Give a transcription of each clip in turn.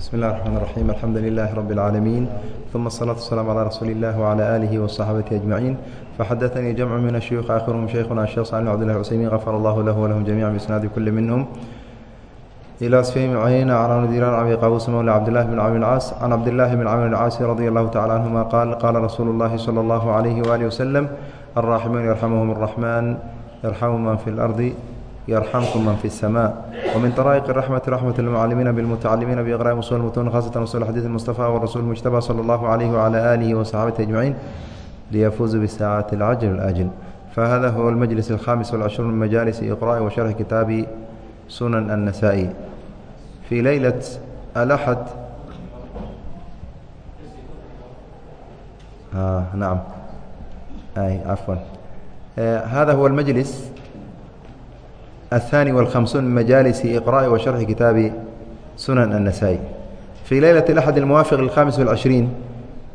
بسم الله الرحمن الرحيم الحمد لله رب العالمين ثم الصلاة والسلام على رسول الله وعلى آله وصحبه أجمعين فحدثني جمع من الشيوخ آخرهم شيخنا الشيخ صالح بن عبد الله العثيمين غفر الله له ولهم جميعا بإسناد كل منهم إلى سفيان عيينة عن ديران أبي قابوس مولى عبد الله بن عمرو العاص عن عبد الله بن عمرو العاص رضي الله تعالى عنهما قال قال رسول الله صلى الله عليه وآله وسلم الراحمون يرحمهم الرحمن يرحم من في الأرض يرحمكم من في السماء ومن طرائق الرحمة رحمة المعلمين بالمتعلمين بإقراء أصول المتون خاصة أصول الحديث المصطفى والرسول المجتبى صلى الله عليه وعلى آله وصحابته أجمعين ليفوزوا بالساعات العجل الآجل فهذا هو المجلس الخامس والعشرون من مجالس إقراء وشرح كتاب سنن النسائي في ليلة الأحد آه نعم أي عفوا آه هذا هو المجلس الثاني والخمسون من مجالس إقراء وشرح كتاب سنن النسائي في ليلة الأحد الموافق للخامس والعشرين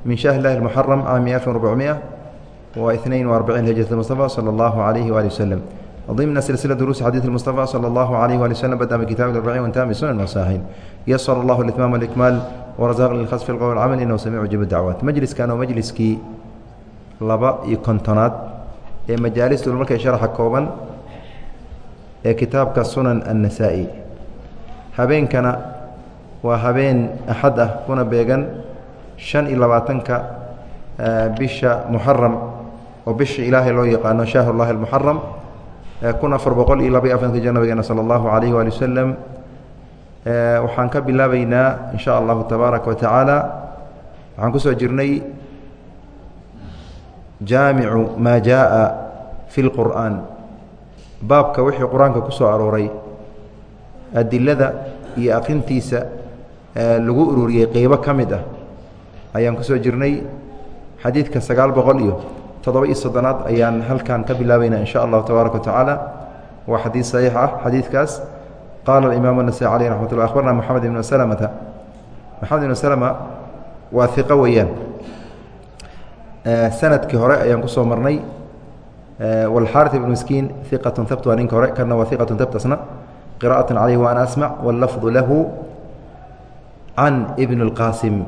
من شهر الله المحرم عام 1442 هجرة المصطفى صلى الله عليه وآله وسلم ضمن سلسلة دروس حديث المصطفى صلى الله عليه وآله وسلم بدأ بكتاب الأربعين وانتهى بسنن المصاحين يسر الله الإتمام والإكمال ورزاق للخصف القول والعمل إنه سميع جب الدعوات مجلس كانوا مجلسكii laba iyo kontonaad ee majaalis markay sharaxa kooban ee kitaabka sunan annasaa'i. Habeenkana waa habeen axad ah kuna beegan shan iyo labaatanka bisha muxaram oo bisha ilaahay loo yaqaano shahrullahi almuxaram kun afar boqol iyo laba iyo afartanka jir nabigeena sala allahu calayhi waali wasalam waxaan ka bilaabeynaa in sha allahu tabaaraka wa tacaala waxaan ku soo jirnay jaamicu maa jaaa fi lqur'aan baabka wixii qur'aanka ku soo arooray adilada iyo aqrintiisa lagu ururiyey qeybo ka mid ah ayaan ku soo jirnay xadiidka sagaal boqol iyo toddoba iyo soddonaad ayaan halkan ka bilaabaynaa in allahu tabaaraka watacaala waa xadiid saxiix ah xadiidkaas. Qaala imaamu nasai caleyh raxmat ullah akhbarna ibnu salamata. Moxamed ibnu salama waa iqo weeyaan. Sanadkii hore ayaan ku soo marnay. wاlxaariث ibn miskiin iqaة habt waa ninka hore kana waa iqaة habt asna qira'aة calayh wa ana asmع wاllafظu lahu can ibn اlqasim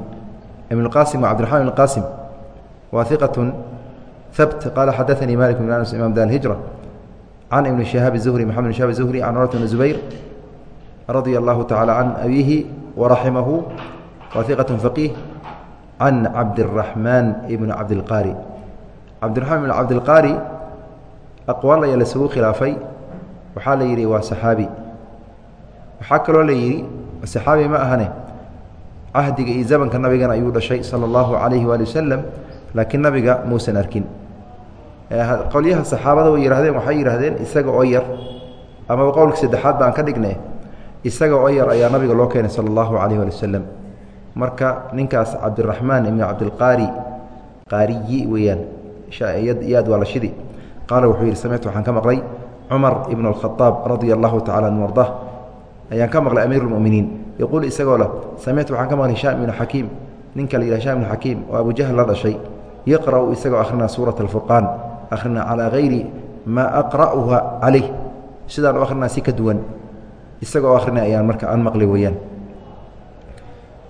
ibn اlqasim wa cbdiرaحman ibn اqasim waa iqaة habt qala xadaثanii malik bn anas imam da اhijrة can ibn شihaab الzuhri mxamed bn shihab الzuhri can curwat bn zubayr radia اllahu tacala can abihi waraximahu waa iqaة faqiih can cabdiraxmaan ibn cabdilqaari cabdiraxmaan ibn cabdilqaari aqwaal ayaa laisugu khilaafay. Waxaa la yidhi waa saxaabi. Waxaa kaloo la yidhi saxaabi ma ahane cahdiga iyo zamanka nabigana ayuu dhashay sala allahu calayhi waali wasalam laakiin nabiga muusan arkin. Qolyaha saxaabada way yihahdeen waxay yidhahdeen isaga oo yar. Amaba qowlka saddexaad baan ka dhigne isaga oo yar ayaa nabiga loo keenay sala allahu calayh waali wasalam marka ninkaas cabdiraxmaan ibn cabdilqaari qaariyi weeyaan yaad waa la shidi qaala wuxuu yidhi samictu waxaan ka maqlay cumar ibn اlkhaaab radia allahu tacala an ardah ayaan ka maqlay amiir اlmuminiin yaquul isagoo leh samictu waxaan ka maqlay hishaam ibnu xakiim ninka la yidhah hishaam ibnu xakiim oo abujahl la dhashay yaqra'u isagoo akhrina suurat alfurqaan akhrina calaa hayri maa aqra'uha calayh sidaan u akhrina si ka duwan isagoo akhrina ayaan marka aan maqlay weeyaan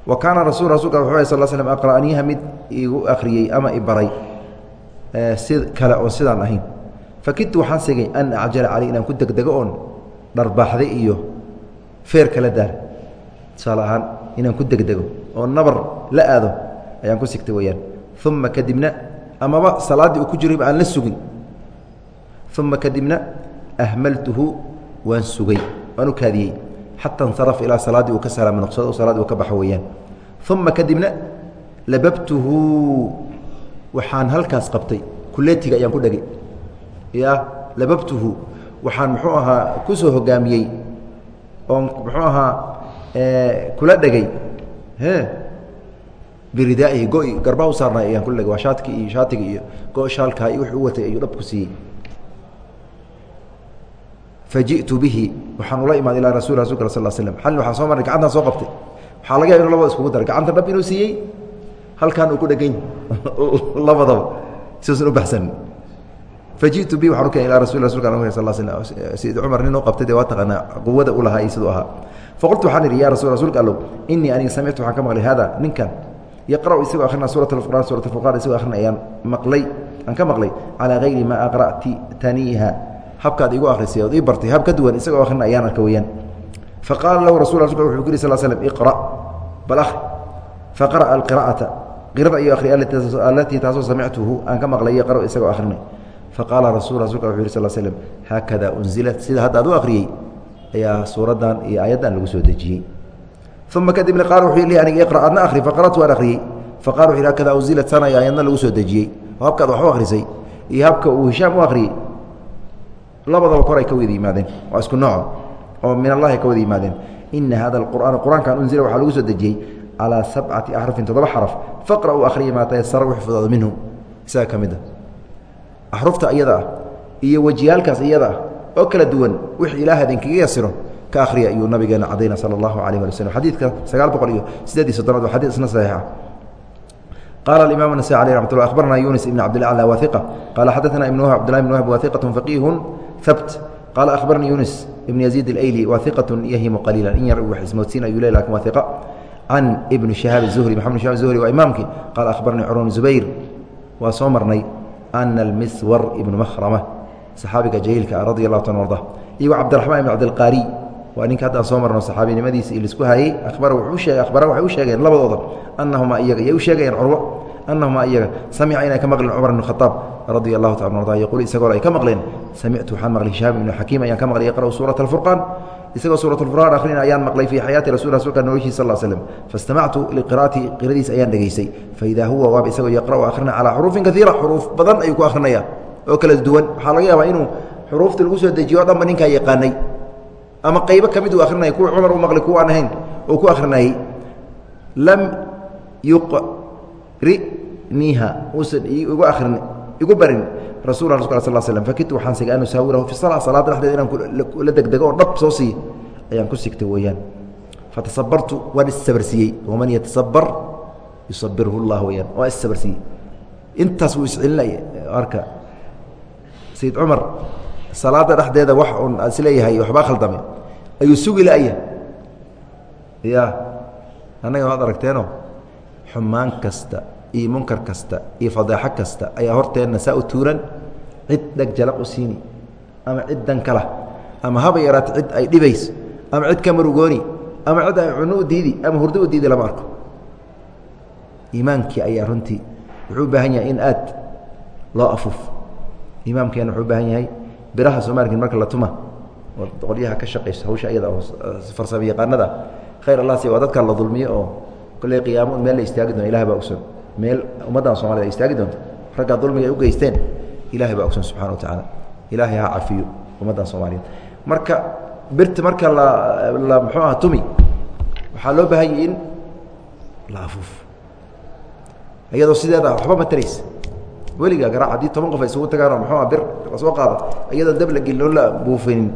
wa kaana rasul rasulka wuxuu sal slm aqra'aniyaha mid igu akhriyey ama ibaray si kale oon sidaan ahayn fakidtu waxaan segay an acjala caley inaan ku degdego oon dharbaaxday iyo feer kala daar tusaale ahaan inaan ku degdego oo nabar la aado ayaan ku sigtay weyaan uma kadibna amaba salaaddii uu ku jirayba aan la sugin uma kadibna ahmaltuhu waan sugay waan u kaadiyey xata insaraf ilaa salaaddii uu ka salaama noqsado salaadii uu ka baxo weeyaan uma kadibna lababtuhu waxaan halkaas qabtay kuleetiga ayaan ku dhegay ya lababtuhu. Waxaan muxuu ahaa ku soo hogaamiyey oon muxuu ahaa kula dhegay. Biridaa'ihi go-i garbaha u saarnay ayaan kula dhegay. Waa shaadki iyo shaatiga iyo go shaalkaa iyo wuxuu u watay ayuu dhab ku siiyey. Faji'tu bihi. Waxaan ula imaad ilaa rasul rasulka sal slm xalin waxaan soo marray gacantaan soo qabtay. Waxaa laga yaaba inu labada iskugu daray gacanta dhab inuu siiyey halkaan uu ku dhegan labadaba siuusan u baxsanin faji'tu bi waxaan u keenay ilaa rasul rasulka al sal sl sayid cumar nin u qabtay dee waa taqaanaa quwada u lahaa iyo siduu ahaa. Faqultu waxaan idhi ya rasul rasuulka allow inii aniga samictu waxaan ka maqlay hada ninkan. Yaqra'u isagoo akhrina suurat alfurqaan suurat alfurqaan isagoo akhrina ayaan maqlay aan ka maqlay calaa hayri maa aqra'titaniiha habkaad igu akhrisay ood ii bartay hab ka duwan isagoo akhrina ayaan arka weyaan faqaala lahu rasul rasulka wuxuu ku yiri sal slm iqra' bal akhri faqara'a alqira'ata qirada ayuu akhriyay allatii taasoo samictuhu aan ka maqlay yaqra'u isagoo akhrinay faqaala rasul rasulka wuxuu yih sal slm haakada unzilat. Sida hadda ad u akhriyey ayaa suuraddan iyo aayaddan lagu soo dejiyey. Uma kadibna qaal wuxuu li aniga iqra' adna akhri faqara'tu waan akhriyey faqala wuxu yhi hakada unzilat sana iyo aayadna lagu soo dejiyey. Oo habkaad wax u akhrisay iyo habka uu hishaam u akhriyey labadaba kor ay ka wada yimaadeen waa isku nooco oo min allahi ka wada yimaadeen. Ina hada alqur'aana qur'aankan unzila waxaa lagu soo dejiyey calaa sabcati axrafin toddoba xaraf faqra'uu akhriya maa tayasara wix fudaado minhu. Isaga ka mid a axrufta iyada ah iyo wejiyaalkaas iyada ah oo kala duwan wix ilaah idinkaga yasiro ka akhriya ayuu nabigeena cadayna sala allahu alayh wali slm xadiidka sagaal boqol iyo sideed iyo soddonaad waa xadid isna saxiixa qala aimam النasي alيه رamat ه akhbarna yunis ibn cabdilaclى wa iqa qala xadaثna ibn whb cbdillah ibn whb wa iqaة faqiihu habt qala akhbarnii yunis ibn yaziid اlayli wa iqaة yahimu qaliila in yar wax ismoodsiin ayuu le lakin wa iqa can ibn shahaab الzuhri maxamed shahab zuhri waa imaamkii qala akhbarnii curun zubayr waa soo marnay ana almiswar ibnu mahrama saxaabiga jaliilka ah radi allahu ta arda iyo cabdiraxmaan ibn cabdilqaari waa ninka haddaan soo marno saxaabinimadiisa i lisku hayey abara waxay u sheegeen labadooda anahumaa iyaga yay u sheegayeen curwo anahumaa iyaga samica inay ka maqleen cumar ibn khaaab radia allahu taala arda yaquul isagoo ay ka maqleen samictu waxaan maqlay hishaam ibnu xakiim ayaan ka maqlay yaqra'u suurata alfurqaan isagoo suurat alfurqaan akhrina ayaan maqlay fii xayaati rasul rasulka noloshiisa sal slm fastamactu liqira'ati qiradiisa ayaan dhegaystay faidaa huwa waaba isagoo yaqra'u akhrina calaa xuruufin kaiira xuruuf badan ayuu ku akhrinaya oo kala duwan. Waxaa laga yaabaa inuu xuruufta lagu soo dejiyo o dhanba ninkaa yaqaanay. Ama qaybo ka uu akhrinaya kuwa cumar u maqlay kuwa aan ahayn oo ku akhrinayey lam yuqriniha uusan igu arrin igu barin rasul sal slm fakidtu waxaan sigay an usaawirahu fi sala salaada dhexdeeda inaan la degdego oo dhab soo siiye ayaan ku sigtay weeyaan. Fatasabartu waan issabarsiiyey waman yatasabar yusabirhu llah weyaan waa issabarsiiyey intaas wuu iscelinaya arka. Sayid cumar salaada dhexdeeda wax un is leeyahay waxbaa khaldame ayuu sugi la'ya ya annaga waad aragteeno xumaan kasta iyo munkar kasta iyo fadaaxo kasta ayaa horteenna saa u tuuran cid dheg jalaq u siini ama cid dan kala ama haba yaraata cid ay dhibayso ama cid ka marugooni ama cid ay cuno u diidi ama hurdo u diidi lama arko. Iimaankii ayaa runtii wuxuu u baahan yahay in aad loo afuuf. Imaamkeena wuxuu u baahan yahay biraha soomaalkin marka la tuma oo qolyaha ka shaqayso hawsha iyada oo farsamo khayr allah si waa dadka la dulmiyo oo kolley qiyaamo meel la istaagi doono ilahay baa ogson meel ummaddan somalida ay istaagi doonto raggaa dulmiga ay u geysteen ilahay baa ogson subxana wa tacaala ilaahay ha cafiyo ummaddan soomaaliyeed. Marka birta marka la la muxuu aha tumi waxaa loo baahan yahi in la afuuf. Iyadoo sideeda waxba mataraysa weligaa garaac haddii toban qof ay isugu tagaanoo muxuu ah bir la soo qaado iyadoo dab la gelin oon la buufinin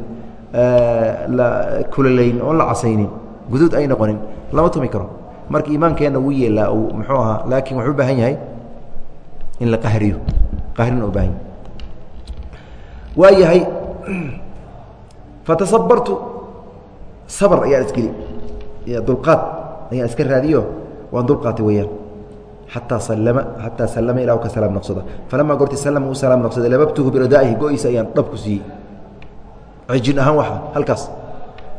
la kulalayn oon la casaynin guduud ay noqonin lama tumi karo marka iimaankeenna wuu yeelaa uu muxuu ahaa laakiin wuxuu u baahan yahay in la qahriyo qahrina u baahan yahay. Waa yahay fatasabartu sabr ayaan isgeli dulqaad ayaan iska raadiyo waan dulqaatay weeyaan. Xataa salama xataa sallama ilah ka salaam noqsada. Falamaa goorti sallama uu salaam noqsaday lababtuhu biradaa'ihi go-iisa ayaan dhab ku siiyey. Cijin ahaan waxa halkaas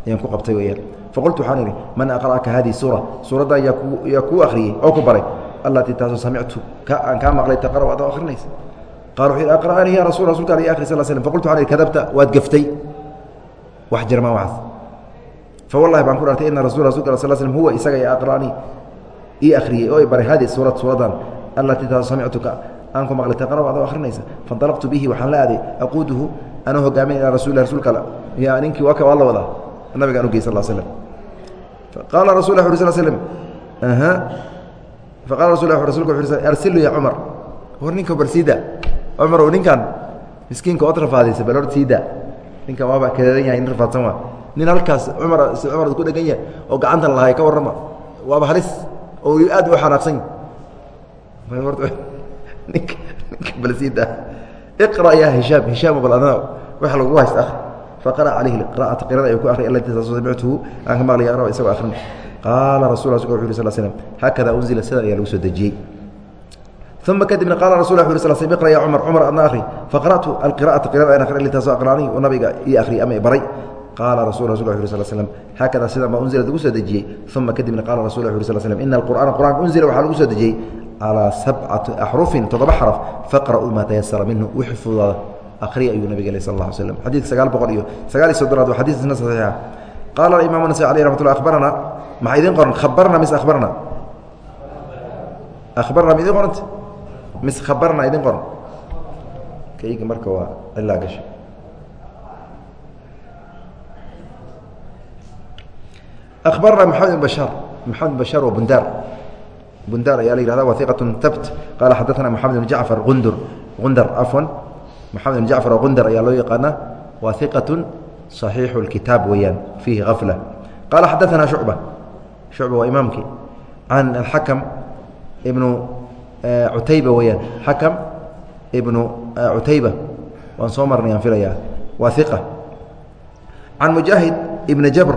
ayaan ku qabtay weeyaan faqultu waxaan idhi man aqra'aka hadihi suura suuraddan yaa ku yaa kuu akhriyey oo ku baray allatii taasoo samictu aan kaa maqlay taqra adoo akhrinaysa qaal wuxuu yidhi aqra'anii ya rasul rasulka ala akhri sal slm faqultu waxaan idhi kadabta waad gaftay wax jirmaa waxaas fa wallahi baan ku dhartay ina rasul rasulka sal slm huwa isaga ya aqra'anii ii akhriyey oo i baray hadi suurad suuradan allatii taasoo samictuka aan ku maqlay taqra adoo akhrinaysa fainطalaqtu bihi waxaan la aaday aquuduhu anuu hogaamin ilaa rasul rasulka ya ninkii waa waa la wadaa nabigaan ugey sal slm qaala rasul ه uri sl slm faqala rasul rasulka u arsilu ya cumar war ninka bar siida cumar ninkan miskiinka ood rafaadaysa bal or siida ninkan waaba kadeedan yahay nin rafaadsan waa nin halkaas cumar si cumar ku dhegan yahay oo gacantan lahay ka warrama waaba halis oo aad u xanaaqsan ninka bal siida iqra ya hishaam hishaam bal adna waxa lagu haysta faqara calayhi qira'ata qirada ayuu ku akhriyay allatii taasoo samictuhu aan ka maqlay aqra isagoo akhrin qaala rasul rasulka wuxu yuri slm haakada unzila sidan ayaa lagu soo dejiyey. Uma kadibna qaala rasul wu sl sl iqra ya cumar cumar adna akhri. Faqara'tu alqira'ata qirada an akhri taasoo aqraani oo nabiga ii akhriy ama baray. Qaala rasul rasul wu sl slm haakada unzila lagu soo dejiyey. Uma kadibna qaala rasul wu sl slm ina alqur'aana qur'aanka unzila waxaa lagu soo dejiyey. Calىa sabcati axrufin toddoba xaraf faqra'uu maa tayasara minhu wixii fududaada akriya ayuu nabig sal ا slm xadidka sagaal boqol iyo sagaal iyo soddonaad waa xadiisna saxiixa. Qaala imam nas aleh ramat lla abarana maxaa idin qoran? Khabarna mis abarna abarna ma idin qorant? Mis khabarna idin qoran. Kayga marka waa cilaa gashay. Abarna maxamed bn bashaar maxamed bn bashaar waa bundaar bundaar ayaa la yihahda waa iqat tabt qaala xadaana moxamed bn jacfar undur qundar afwan moxamed bn jacfar gundar ayaa loo yaqaana wa iqaة صaxiixu اkitaab weeyaan fiihi afla qaala xadaثna shucba shucba waa imaamkii can axakam ibnu cutayba weyaan xakam ibnu cutayba waan soo marnay aan filayaa waa iqa can mujaahid ibni jabr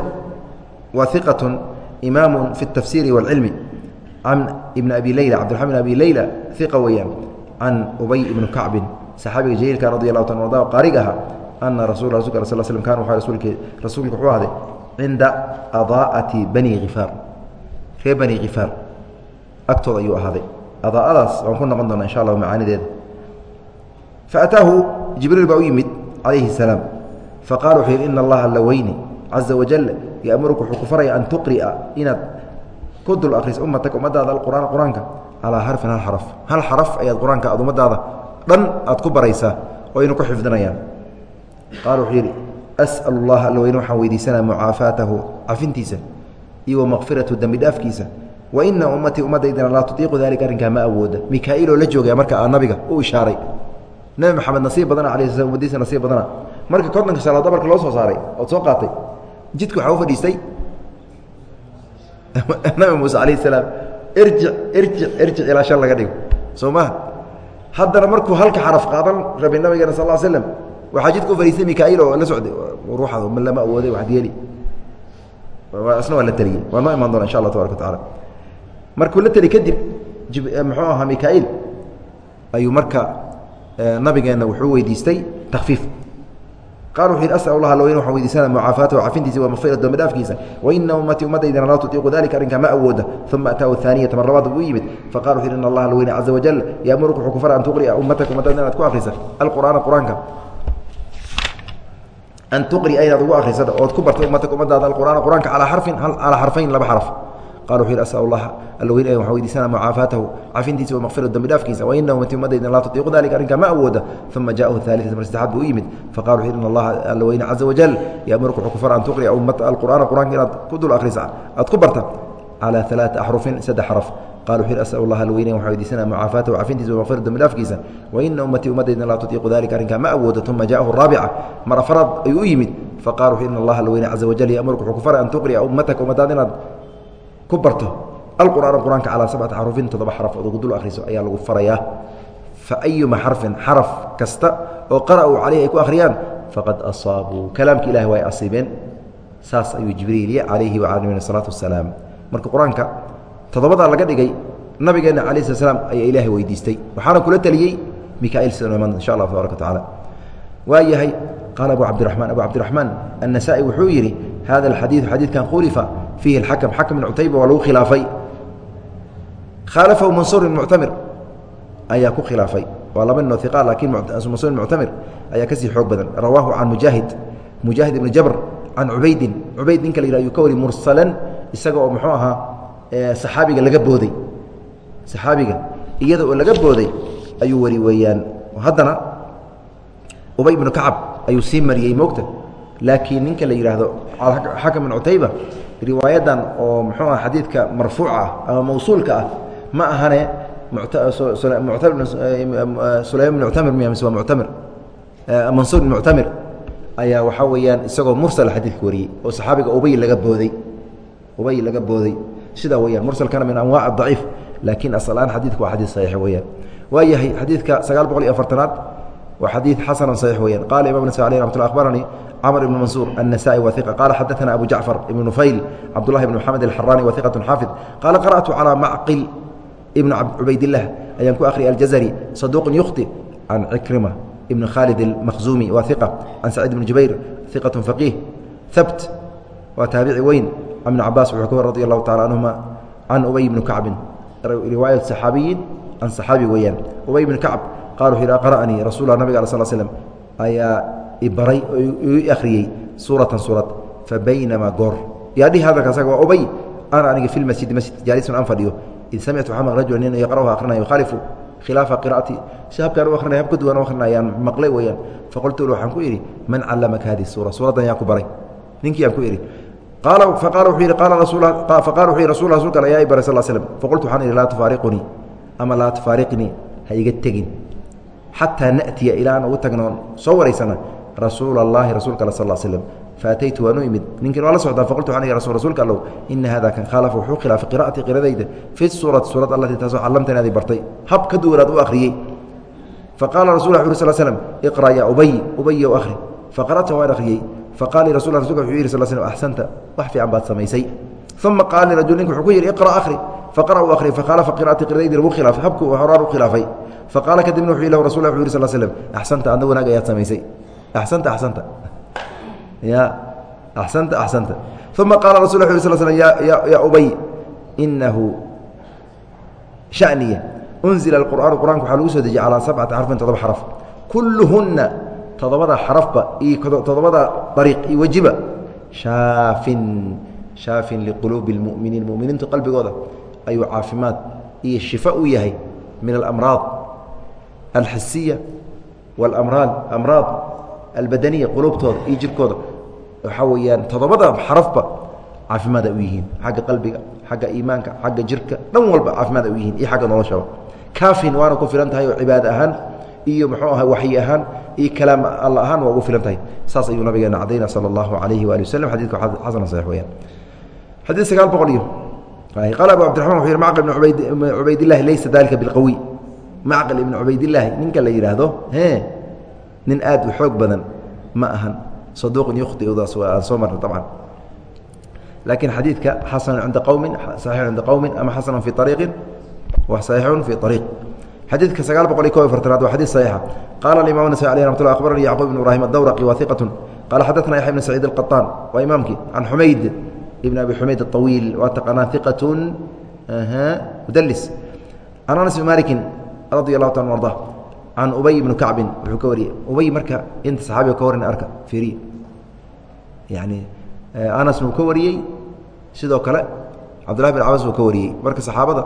wa iqaة imaamu fi الtafsiri wاlcilmi can ibn abi leyla cabdiraman bn abi leyla iqa weeyaan can ubay ibni kacbin saxaabiga jaliilka radi allahu ta arda qaarig aha ana rasul rasulka sl slm kan rasuulka wuxuu ahday cinda adaa'ati bani kifaar reer bani kifaar agtooda ayuu ahaaday. Adaa'adaas waan ku noqon doona insha allah macaanideeda. Faataahu jibriil baa u yimid calayhi salaam. Faqala wuxuu yidhi ina allaha laweyni caza wajal yamuruka wuxuu ku faraya an tuqri'a inaad ku dul akris ummataka ummadaada alqur'aan qur'aanka calaa xarfin hal xaraf. Hal xaraf ayaad qur'aanka aad ummadaada dhan aad ku baraysaa oo aynu ku xifdinayaan. Qaala wuxuu yidhi as'al اllaha alla weyne waxaan weydiisanaa mucaafaatahu cafintiisa iyo wamakfiratu dembi dhaafkiisa. Wa ina ummatii ummaddaydana laa tutiiqu dalika arrinkaa ma awooda. Mikaa'iiloo la joogaya marka aa nabiga u ishaaray. Nebi maxamed nasiib badana ala sl ummadiisa nasiib badana marka kontonka salaad dabarka loo soo saaray ood soo qaatay jidka waxaa u fadhiistay. Nabi muuse alayh salaam irjic irjic irjic ilaa shan laga dhigo. Soo maha haddana markuu halka xaraf qaadan rabay nabigeena sal l slam waxaa jidka u fadhiistay mikaail oo la socday. Ruuxaad ma lama awooday waxad yeeli isna waa la teliyey waa noo imaan doona insha allah tabaraka wa markuu la teli kadib muxuu ahaa mikaail ayuu marka nabigeenna wuxuu weydiistay takfiif yidhi asal allah alweyn waxaan weydiisana mucaafaatahu cafintiisa wa mafira doombi dhaafkiisa waina ummatii ummaddaydana laa tutiiqu dalika arrinkaa ma awooda uma ataahu aaniyata mar labaad buu yimid faqala wuxu yidhi in allah alweyne caza wajal yaamuruka wuxuu ku fara an tuqri'a ummataka ummaddaada inaad ku akhrisa alqur'aana qur'aanka an tuqri'a inaad ugu akhrisada ood ku barta ummataka ummadaada alqur'aana qur'aanka calaa xarfin calaa xarfayn laba xarf qala wuxu yidhi asal allah alweyn waxaan weydiisana mucaafaatahu cafintiisa wa makfira dambi dhaafkiisa waina ummatii ummadaydan laa tutiiqu dalika arrinkaa ma awooda uma jaahu aalita mar saddexaad buu u yimid faqala wuxu yidhi in allaha alla weyne caza wajal yaamuruka wuxuu ku fara an tuqri'a ummata alqur'aana qur-aanka inaad ku dul akhrisa aad ku barta calى ثaلaثi axrufin saddex xarf qala wuxu yidhi asal allah alweyne waxaan weydiisana mucaafaatahu cafintiisa wa makfira dambi dhaafkiisa waina ummatii ummadaydan laa tutiiqu dalika arrinkaa ma awooda uma jaahu raabica mar afraad ayuu u yimid faqala wuxu in allah alweyne caza wajal yaamuruka wuxuu ku fara an tuqri'a ummataka ummadaada inaad ku barto alqur'aan qur'aanka calaa sabcati xarufin toddoba xaraf ood ugu dul akhriso ayaa lagu farayaa. Fa ayuma xarfin xaraf kasta oo qara'uu caleyh ay ku akhriyaan faqad asaabuu. Kalaamka ilahi waa ay asiibeen. Saas ayuu jibriil calayhi wacala nabina salaatu wasalaam. Marka qur'aanka toddobadaa laga dhigay nabigeenna calayi slat slam ayaa ilaahay weydiistay. Waxaana kula teliyey mikaail sida iman insha allah tabaraka wa waa yahay qaala abu cabdiraxmaan abu cabdiraxmaan annasaa'i wuxuu yidhi hada alxadiidu xadiidkan khulifa fiihi alxakam xakam bin cutayba waa lagu khilaafay khaalafahu mansuur bin muctamir ayaa ku khilaafay waa laba ninoo iqa laakiin mansuur bin muctamir ayaa ka sii xoog badan rawaahu can mujaahid mujaahid ibni jabr can cubaydin cubayd ninka la yihah ayuu ka wari mursalan isaga oo muxuu ahaa saxaabiga laga booday saxaabiga iyada oo laga booday ayuu wari weeyaan haddana ubay ibnu kacab ayuu sii mariyey moogta laakiin ninka la yidhaahdo xakam bin cutayba riwaayadan oo muxuu ah xadiidka marfuuca ah ama mawsuulka ah ma ahane sulaym bn muctamir miya mise waa muctamir mansuur bin muctamir ayaa waxaa weeyaan isagoo mursal xadiidka wariyey oo saxaabiga ubay laga booday. Ubay laga booday. Sidaa weyaan mursalkana min anwaac adaciif laakiin aslaan xadiidka waa xadiid saxiix weyaan waa yahay xadiidka sagaal boqol iyo afartanaad wa xadiid xasana صaxiix weyaan qala imam nas alي ramat abaranii cmr ibn mansuur النasائي wa iq qala xadaثna abu jacfar ibn nufayl cabdالlahi bn mxamed الxarani wa iqaة xaafid qala qarأtu calى macqil ibn cubaydilah ayaan ku akhriyay aljazri saduq yukhti can cikrima ibn khaalid اlmakhzumi wa iqa can saciid bn jubayr iqaة faqiih habt waa taabici weyn can ibn cabaas wuxuu ka war radi allahu tacala canhuma can ubay bni kacbin riwaayat saxaabiyin can saxaabi weeyaan ubay bni kacb qala wuxuu yidhi qara'anii rasul nabiga al sl slm ayaa ibaray oo i akhriyey suuratan suurad fa baynamaa goor. Yaa hadalka asaga waa ubay ana aniga fi lmasjidi masjid jaalisun an fadhiyo. Id samictu waxaa maqla rajula nin yaqra'uha akrinaya yukhaalifu khilaafa qira'ati. Si habkaan u akrinaya hab ka duwan akrinayaan maqlay weeyaan. Faqultu waxaan ku idhi man callamaka hadihi suura? Suuraddan yaa ku baray. Ninkii aan ku yidhi qaala waxaan aan rasuula اllahi rasuulka al sal slm faataytu waan u imid ninkin waa la socdaa? Faqultu waxaan ihi rasuulka allow ina hada kan khaalafa wuxuu khilaafay qira'atii qiradayda fi suurati suurad allatii taasoo callamtani aday bartay. Hab ka duwanaad u akhriyey. Faqala rasul wu sl slm iqra ya ubay ubayow akhri. Faqara'ta waan akhriyey. Faqala li rasul rasulka wuxuu yihi sl slm axsanta wax fiican baad samaysay. Uma qaala lirajul nink wuxuu ku yidhi iqra akhri. Faqara u akhri fakhaalafa qira'atii qiradaydi lagu khilaafay. Habku horaan u khilaafay. Faqaala kadibna wuxuu lahu rasul wuxu yiri sl slm axsanta adna wanaag ayaad samaysay axsanta axsanta ya axsanta axsanta uma qaala rasul wu sl slm ya ubay inahu shaniya unzila alqur'aanu qur'anka waxaa lagu soo dejiyey calaa sabcati xarfin todoba xaraf kulluhunna todobada xarafba iyo todobada ariiq iyo wejiba shaafin shaafin liquluubi اlmuminiin muminiintu qalbigooda ayuu caafimaad iyo shifa u yahay min alamraad alxisiya walamraad amraad albadaniya quluubtooda iyo jirkooda waxaa weeyaan toddobada xarafba caafimaad ay u yihiin. Xagga qalbiga xagga iimaanka xagga jirka dhan walba caafimaad ay u yihiin iyo xagga noloshaba kaafin waana ku filan tahay oo cibaado ahaan iyo muxuu aha waxyi ahaan iyo kalaam alla ahaan waa ugu filan tahay. Saas ayuu nabigeena cadayna sala allahu alayhi waali waslm xadidka xasana saxiix weyaan xadiid sagaal boqol iyo qaala abu cabdiraxman wuxuu yihi macqil ibn ubayd cubaydillahi laysa dalika bilqawiy. Macqil ibn cubaydillaahi ninka la yidhaahdo nin aad u xoog badan ma ahan. Saduuqun yukhtidaas waa aan soo marna abcan laakiin xadiidka xasan cinda qowmin saxiixun cinda ama xasanun fii ariiqin wa saxiixun fii ariiq xadiidka sagaal boqol iyo kob iyo fartanaad waa nasai aleh raxmat ullah akhbarani ibn ibrahim adawraqi waa iqatun qaala xaddatna yaxya ibn saciid alqaطaan waa imaamkii can xumayd ibn abi xumayd aطawiil waa taqaanaa iqatun mudlis can anas ibn malikin radi allahu can ubay ibni kacbin wuxuu ka wariyey ubay marka inta saxaabiga ka warina arka fiiriya yani anasna uu ka wariyey sidoo kale cabdullahi bin cabas uu ka wariyey marka saxaabada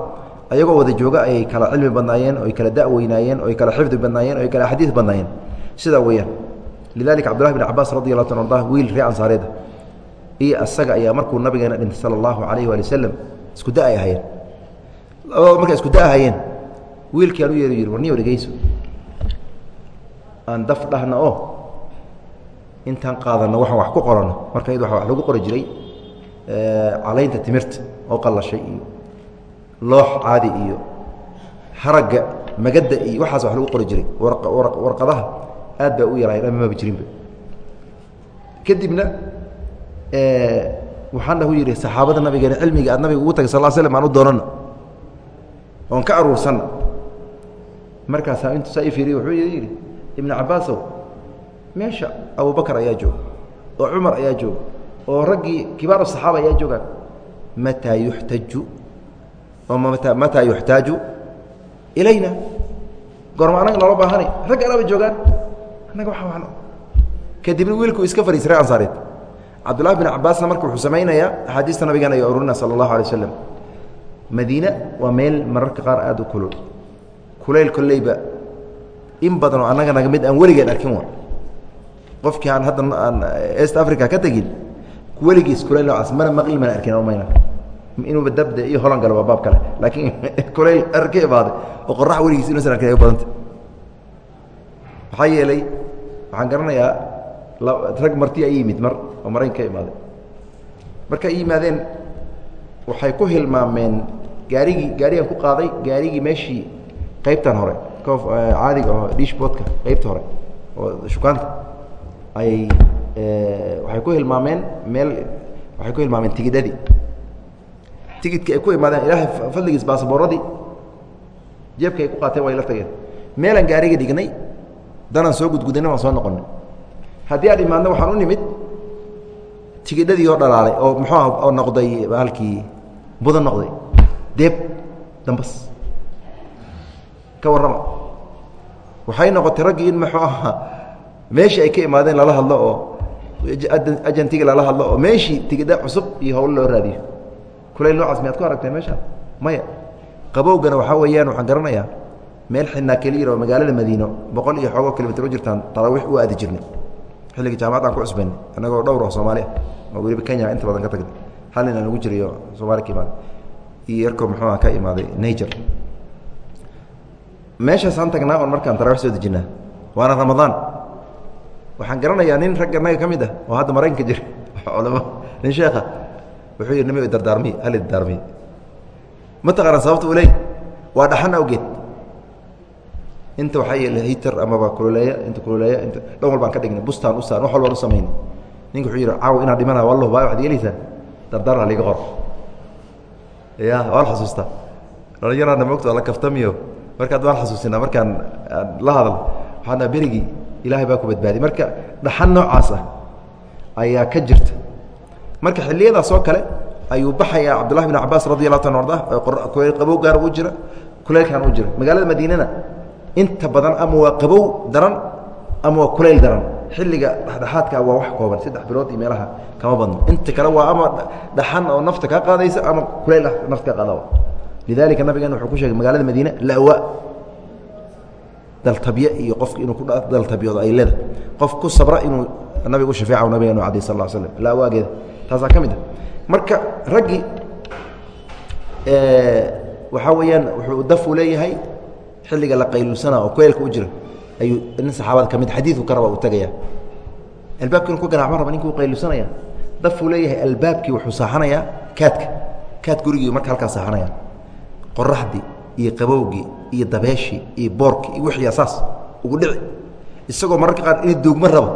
ayagoo wada jooga ayay kala cilmi badnaayeen oy kala da'weynaayeen oy kala xifdi badnaayeen oy kala xadiid badnaayeen. Sidaa weeyaan lidalika cabdullahi bin cabaas radi allahu ta arda wiil ree ansaareeda iyo asaga ayaa markuu nabigeena dhintay sala allahu alayh waali wasalam isku da ay ahayeen labadooda markay isku da ahayeen wiilkii aan u yeeri yiri warniyo dhegeyso aan daf dhahna oo intaan qaadanno waxaan wax ku qoranno marka iyad wa lagu qori jiray calaynta timirta oo qallashay iyo loox caadi iyo haragga magadda iyo waxaas wax lagu qori jiray. Warqadaha aad baa u yaraayeen ama maba jirinba. Kadibna waxaan hu yidhi saxaabada nabigeena cilmiga aad nabiga ugu tagay sal slm aan u doonana oon ka aruursanna markaasaa intuu saa i fiiriy wuxuu yidhi ibnu cabaasow meesha abubakar ayaa jooga oo cumar ayaa jooga oo raggii kibaaru saxaaba ayaa joogaan mataa yuxtaju oo mata mataa yuxtaaju ilayna. Goorma annaga noola baahanay ragga alaba joogaan annaga waa kadibna wiilku iska fariisay ree ansaareed. Cabdullahi bin cabaasna marka wuxuu samaynayaa axaadiista nabigeena ay ururina sala allahu alay wasalam madiine waa meel mararka qaar aada u kulul. Kulayl in badan oo annaga naga mid aan weligeen arkin qofkii aan hadda aan east africa ka tegin weligiis kulayl noocaas mana maqli mana arkin mayna. Inuuba dabde iyo holan galo waa baab kale. Laakiin kulayl arka imaaday oo qorax weligiis inuusan arkin ay u badanta maxaa yeelay waxaan garanayaa rag marti ay yimid mar oo marayn ka imaaday markay yimaadeen waxay ku hilmaameen gaarigii gaarigan ku qaaday gaarigii meeshii qaybtan hore caadiga oo dishboodka qaybta hore oo shukaanta ayay waxay ku hilmaameen meel waxay ku hilmaameen tigidhadii. Tigidki ay ku imaadeen ilaahay fadligiis baasaboorradii jeebka ay ku qaateen way la tageen. Meelaan gaariga dhignay danaan soo gudgudana waan soo noqonay haddii aan imaadno waxaan u nimid tigidhadii oo dhalaalay oo muxuu ah oo noqday halkii budan noqday deeb dambas. Ka warrama waxay noqotay raggii in muxuu ahaa meeshii ay ka imaadeen lala hadlo oo ajantiga lala hadlo oo meeshii tigidha cusub iyo howlo loo raadiyo. Kulayl noocaas miyaad ku aragtay meeshaan maya. Qabowgana waxaa weeyaan waxaan garanayaa meel xinaa keliya oo magaalada madiino boqol iyo xoogoo kilomitr u jirtaan taraawiix u aadi jirnay. Xilliga jaamacadaan ku cusbaynay annagoo dhowr oo soomaali ah oo weliba kenya inta badan ka tagnay hal nin aan ugu jirayo soomaali ka imaaday iyo yarkoo muxuu ah ka imaaday niger meeshaasaan tagnaa oon markaan tarawix soo dejinaa. Waana ramadaan. Waxaan garanayaa nin ragga naga ka mid ah oo hadda maraykanka jira. Culamo nin sheekha. Wuxuu yidhi nimi dardaarmiy hali dardaarmiy ma taqaanaa sababta u leey waa dhaxan awgeed. Inta waxaa yeele hitar amaba kululeeya inta kululeeya inta dhan walbaan ka dhignay bustaan usaan wax walbaan u samaynay ninka wuxuu yidhi caaw inaan dhimana wallah baa waxad yeelaysaa? Dardaar haliga qor ya waan xasuustaa. Dhalinyaraana mogta waa la kaftamiyo markaad waan xasuusinaa markaan la hadal waxaana berigii ilaahay baa ku badbaadiy marka dhaxan noocaas ah ayaa ka jirta. Marka xilliyadaas oo kale ayuu baxayaa cabdullahi bin cabaas radi allahu ta arda qabow gaara u jira kuleylkan u jira. Magaalada madiinana inta badan ama waa qabow daran ama waa kulayl daran. Xilliga dhexdhexaadka waa wax kooban saddex bilood iyo meelaha kama badno. Inta kale waa ama dhaxan oo nafta kaa qaadaysa ama kulayl nafta kaa qaada lidalika nabigeena wuxuu ku sheegay magaalada madiine lawa daltabye iyo qofka inuu ku daltabyoodo ay leeda qof ku sabra inuu nabigu shafeeca nabigeenu aday sal l slam lawaageeda taasaa ka mid ah marka raggii waxaa weeyaan wuxuu dafu leeyahay xilliga la qayluulsana oo kuleylka u jira ayuu nin saxaabada ka mid xadiidku ka raba uu tagaya albaabki inu ku garacma raba ninkuu qayluulsanaya dafuu leeyahay albaabkii wuxuu saaxanayaa kaadka kaad gurigii marka halkaa saaxanaya qoraxdii iyo qabowgii iyo dabeeshii iyo boorkii iyo wixii asaas ugu dhici. Isagoo mararka qaar inay duugma rabo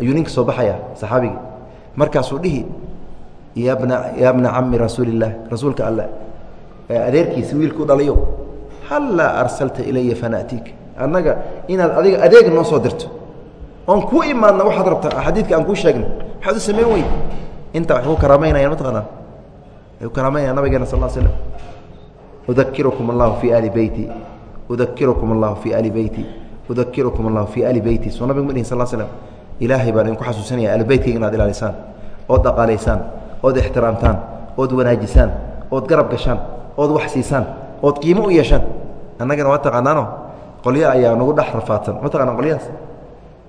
ayuu ninka soo baxaya saxaabigii. Markaasuu dhihi ya bna ya bna cami rasuuli illaah rasuulka alle adeerkiisa wiilkuu dhalayo hallaa arsalta ilaya fana'tiik. Annaga inaad adiga adeeg noo soo dirto. Oon kuu imaadna waxaad rabtaa xadiidka aan kuu sheegna maxaad u samayn weyn. Intaa waxay ku karaamaynayan mataqaanaa waxay ku karaamaynayan nabigeena sal l slam udakirukum allahu fii ali beyti udakirukum allahu fii ali beyti udakirukum allahu fii ali beyti soo nabigu ma sal slam ilaahay baan idinku xasuusanaya alibeytkayga inaad ilaalisaan ood dhaqaalaysaan ood ixtiraamtaan ood wanaajisaan ood garab gashaan ood wax siisaan ood qiimo u yeeshaan annagana waa taqaanaano qolyo ayaa nagu dhex rafaadsan ma taqaanaan qolyahaas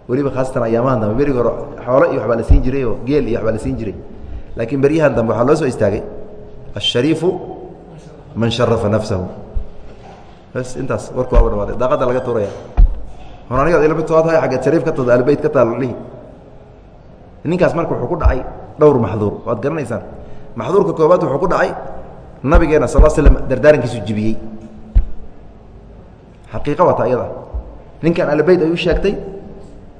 weliba khaasatan ayaamahan dambe berigi hore xoolo iyo waxbaa la siin jiray oo geel iyo waxbaa la siin jiray laakiin beryahan dambe waxaa loo soo istaagay ashariifu man sharafa nafsahu. Bas intaas warku waaba dhawaaday daaqadda laga tuuraya. Hor anigaad ila mid tood hay aggeed shariif ka tood albeyt ka taal dhihi. Ninkaas marka wuxuu ku dhacay dhowr maxduur. Waad garanaysaan. Maxduurka koobaad wuxuu ku dhacay nabigeena sal slam dardaarankiisu jibiyey. Xaqiiqa waata ayada ninkan albeyt ayuu sheegtay.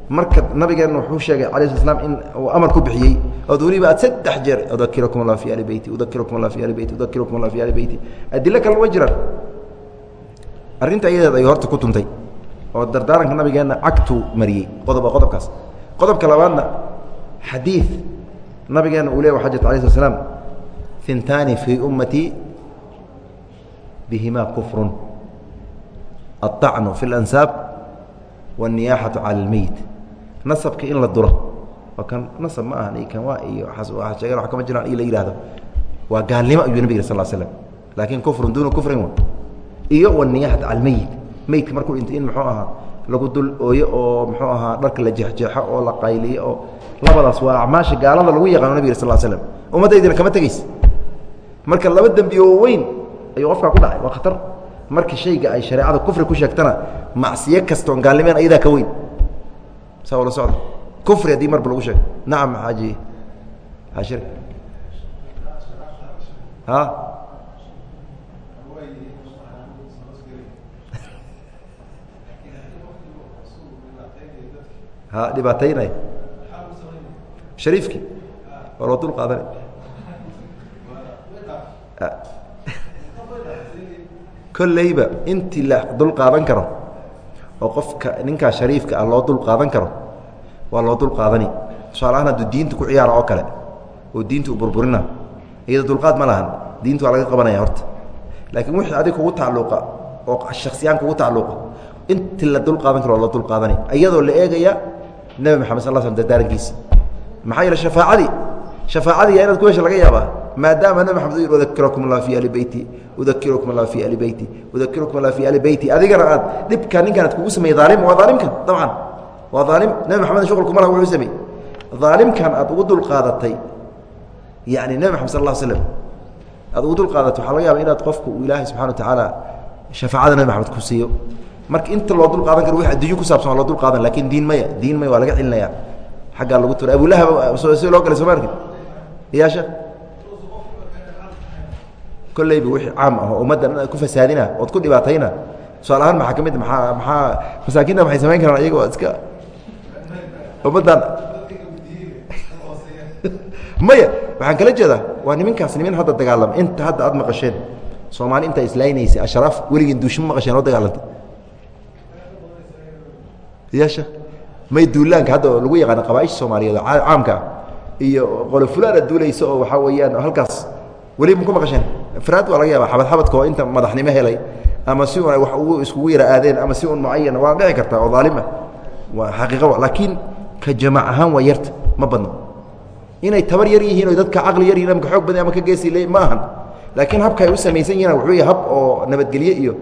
Marka nabigeena wuxuu sheegay ala sl slam in uu amar ku bixiyey ood weliba aad saddex jeer udakirakum allah fi ali beyti udakirakum allah fi ali beyti udakirakum allah fi ali beyti adilo kale ma jiraan arrinta iyadeed ayuu horta ku tuntay oo dardaaranka nabigeenna cagtuu mariyey qodoba qodobkaas qodobka labaadna xadiid nabigeena uu le xajat ala sl slam hintaani fii ummatii bihimaa kufrun aلطacnu fi اlansaab wالniyaaxaةu calى اlmeyit nasabka in la duro waa kan nasab ma ahan iyo kan waa iyo sheegana wa kama jiraan iyo la yihahdo waa gaalnimo ayuu nabig yidhi sal l slam laakiin kufrun duuna kufrin iyo waniyahat calmeyid meydka markuu dhintay in muxuu ahaa lagu dul ooyo oo muxuu ahaa dharka la jeexjeexo oo la qayliyo oo labadaas waa acmaasha gaalada lagu yaqaano nabig yih sal slam ummadaydina kama tegeys marka laba dembi oo weyn ayuu qofkaa ku dhacay waa khatar. Marka shayga ay shareecada kufri ku sheegtana macsiyo kastoon gaalnimeen ayadaa ka weyn. Saa ula socda kufri haddii marba lagu sheego nacam xaaji. Xaashir a ha? Dhibaataynaya shariifkii waa loo dul qaadanay. Kolleyba intii la dul qaadan karo oo qofka ninkaa shariifka ah loo dul waa loo dul qaadani. Tusaalahaan hadduu diinta ku ciyaara oo kale oo diinta u burburina iyada dulqaad ma lahan. Diinta waa laga qabanaya horta. Laakiin wixii adig kugu tacalluqa oo shaksiyaan kugu tacalluqa intii la dul qaadan karo waa loo dul qaadani. Iyadoo la eegaya nebi maxamed sal sl dardaarankiisa maxaa yeele shafaacadii shafaacadii yaa inaad ku hesha laga yaabaa. Maadaama nabi maxamed u udakirakum allah fii ahli beyti udakirakum allah fii ahli beyti udakirakum allah fii ahli beyti adigana aad dhibka ninkan aad kugu sameeyey aalim waa aalimkan dabcan waa aalim nabi maxamed shuqulkuma laha wuxuu sameeyey aalimkan aad ugu dul qaadatay yani nebi maxamed sal alla slam aad ugu dul qaadatay waxaa laga yaaba inaad qofku uu ilaahay subxana wa tacaala shafaacada nebi maxamed ku siiyo. Marka inta loo dul qaadan karo wix adduunyo ku saabsan waa loo dul qaadan laakiin diin maya diin maya waa laga celinaya. Xaggaa lagu tura abulahab si loo galay soo ma arkin? Ya sheekh? Kolleyba wixii caam ah in ku fasaadina ood ku dhibaatayna. Tusaale ahaan maxaa ka mid maaa maxaa masaakiinta maxay samayn karaan? Waa iska ummaddan. Maya waxaan kala jeedaa waa niminkaas nimin hadda dagaalama inta hadda aad maqasheen soomaali intaa islaynaysa ashraaf weligiin duushima maqasheen oo dagaalantay ya sheekh may duulaanka hadda lagu yaqaana qabaaisha soomaaliyeed oo caamka iyo qolo fulaana duulaysa oo waxaa weeyaan halkaas weli ma ku maqasheen. Afraad waa laga yaaba xabad xabadka oo inta madaxnimo helay ama si un wax ugu iskugu yara aadeen ama si un mucayan waa dhici kartaa oo aalim ah. Waa xaqiiqa laakiin ka jamac ahaan waa yarta ma badno. Inay tabar yar yihiin o dadka caqli yar yihiin ama ka xoog badan ama ka geesi le ma ahan. Laakiin habka ay u samaysan yihiin wuxuu yahay hab oo nabadgelye iyo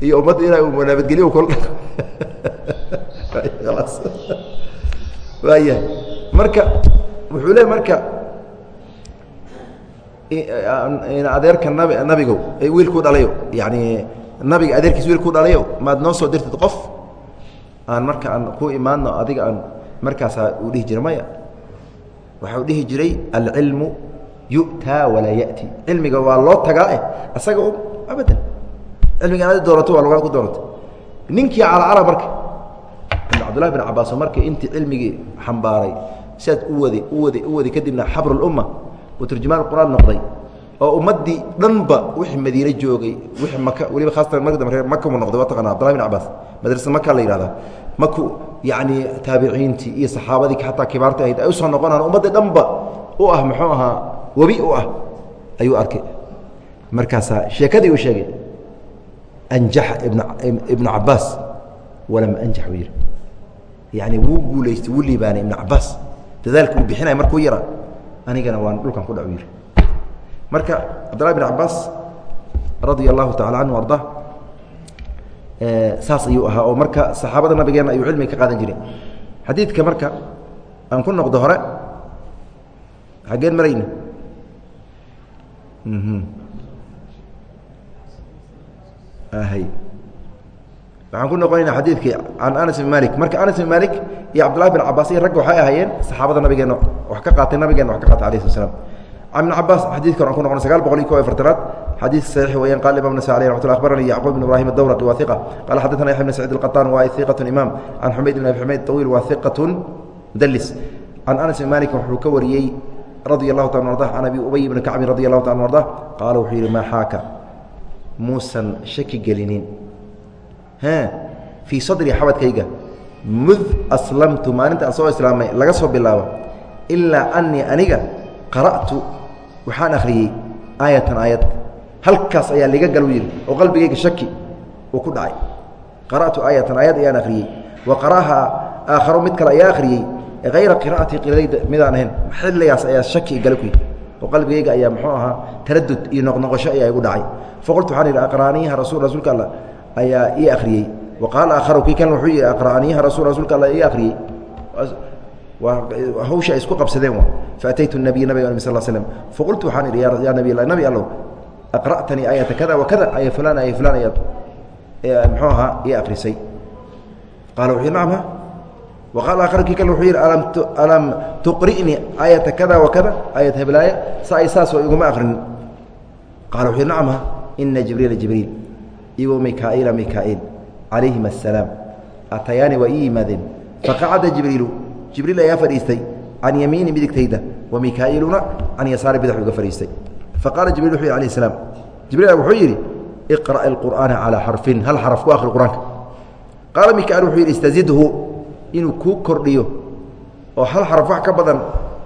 iyo ummadda ina nabadgelye kol waaya marka wuxuu le marka adeerka nabi nabigow wiilkuu dhalayo yani nabiga adeerkiis wiilkuu dhalayo maad noo soo dirtid qof aan marka aan ku imaadno adiga aan markaasaa uu dhihi jiray maya. Waxa uu dhihi jiray alcilmu yu'taa walaa ya'ti. Cilmiga waa loo tagaa eh asaga u abadan. Cilmiga adi doorato waa lagaa ku doorato. Ninkii calacala marka cabdullahi bin cabaaso marka intii cilmigii xambaaray siaad u wadi u wadi u wadi kadibna xabrulumma uu turjumaan qur'aan noqday oo ummaddii dhanba wixii madiine joogay wixii maka weliba khaasatan marka dambe reer maka mu noqday waa taqana abdullahi bin cabaas madrasa maka la yihahdaa maku yacni taabiciintii iyo saxaabadii xataa kibaarta ahayd ay u soo noqonaan ummadda dhanba u ah muxuu ahaa webi u ah ayuu arkay. Markaasaa sheekadii uu sheegay anjaxa ibn ibnu cabaas walam anjax buu yidhi yani wuu guulaystay wuu liibaanay ibnu cabaas dadaalka uu bixinaya markuu yara anigana waan dhulkan ku dhac yidhi marka cabdullahi bin cabaas radia allahu tacala canhu arda saas ayuu ahaa oo marka saxaabada nabigeena ayuu cilmiga ka qaadan jiray. Xadiidka marka aan ku noqdo hore xaggeen marayna hy waxaan ku noqonayna xadiidkii can anas bin malik marka anas bin malik iyo cabdullahi bin cabaas iyo ragga waxay ahaayeen saxaabada nabigeena wax ka qaatay nabigeena wax ka qaatay alayh slat slam cabaas xadidkan aan ku noqona sagaal boqol iyo ko iyo fartanaad xadiid saxiix weeyaan qala imam nasa alيh raxmat lla akhbarani yacquub bn ibrahim adawraqi wa iqa qala xaddaثana yaxya bn sacid alqaطan wa iqat imam can xumayd bn abi xumayd طawiil wa iqat mudlis can anas bin malik wuxuu ka wariyey radia allahu taala arda can abi ubay bni kacbin radi allahu taala arda qaala wuxuu yidhi maa xaaka muusan shaki gelinin fii sadri xabadkayga mud aslamtu maalinta aan soo islaamay laga soo bilaabo ilaa anii aniga qara'tu waxaan akhriyey aayatan aayad halkaas ayaa liga galu yidhi oo qalbigayga shaki uu ku dhacay. Qara'tu aayatan aayad ayaan akhriyey. Wa qara'ahaa aakharo mid kale ayaa akhriyey hayra qira'ati qiradayda midaan ahayn. Xilligaas ayaa shaki igala ku yidhi oo qalbigayga ayaa muxuu ahaa taradud iyo noqnoqosho ayaa igu dhacay. Faqultu waxaan idhi aqra'aniyaha rasul rasuulka alla ayaa ii akhriyey. Wa qaala aakharu kii kalena wuxuu yihi aqra'aniyaha rasul rasuulka alla ii akhriyey. Hawsha ay isku qabsadeen faataytu nabiy nabiga sal slm faqultu waxaan idhi ya nabiy lah nabi allow aqra'tanii aayata kada wa kada aya fulan aya fulan ayaad muxuu ahaa ii akrisay qaala wuxuu yidhi nacam wa qaala aakharu kii kale wuxuu yidhi alam tuqri'nii aayata kada wa kada aayad heblaaya sa ay saasoo iguma akrinin qaala wuxuu yidhi nacam ina jibriila jibriil iwo mikaa'iila mikaa'iil calayhim assalaam atayaani waa ii yimaadeen faqacada jibriilu jibriil ayaa fadhiistay can yamiini wa mikaa'iiluna can yasaari bidx uga faqaala jibril wuxuu yih alayh salaam jibriil wuxuu yidhi iqra' alqur'aana calaa xarfin hal xaraf ku akhri qur'aanka. Qaala mikaa'iil wuxuu yidhi istazidhu inuu kuu kordhiyo oo hal xaraf wax ka badan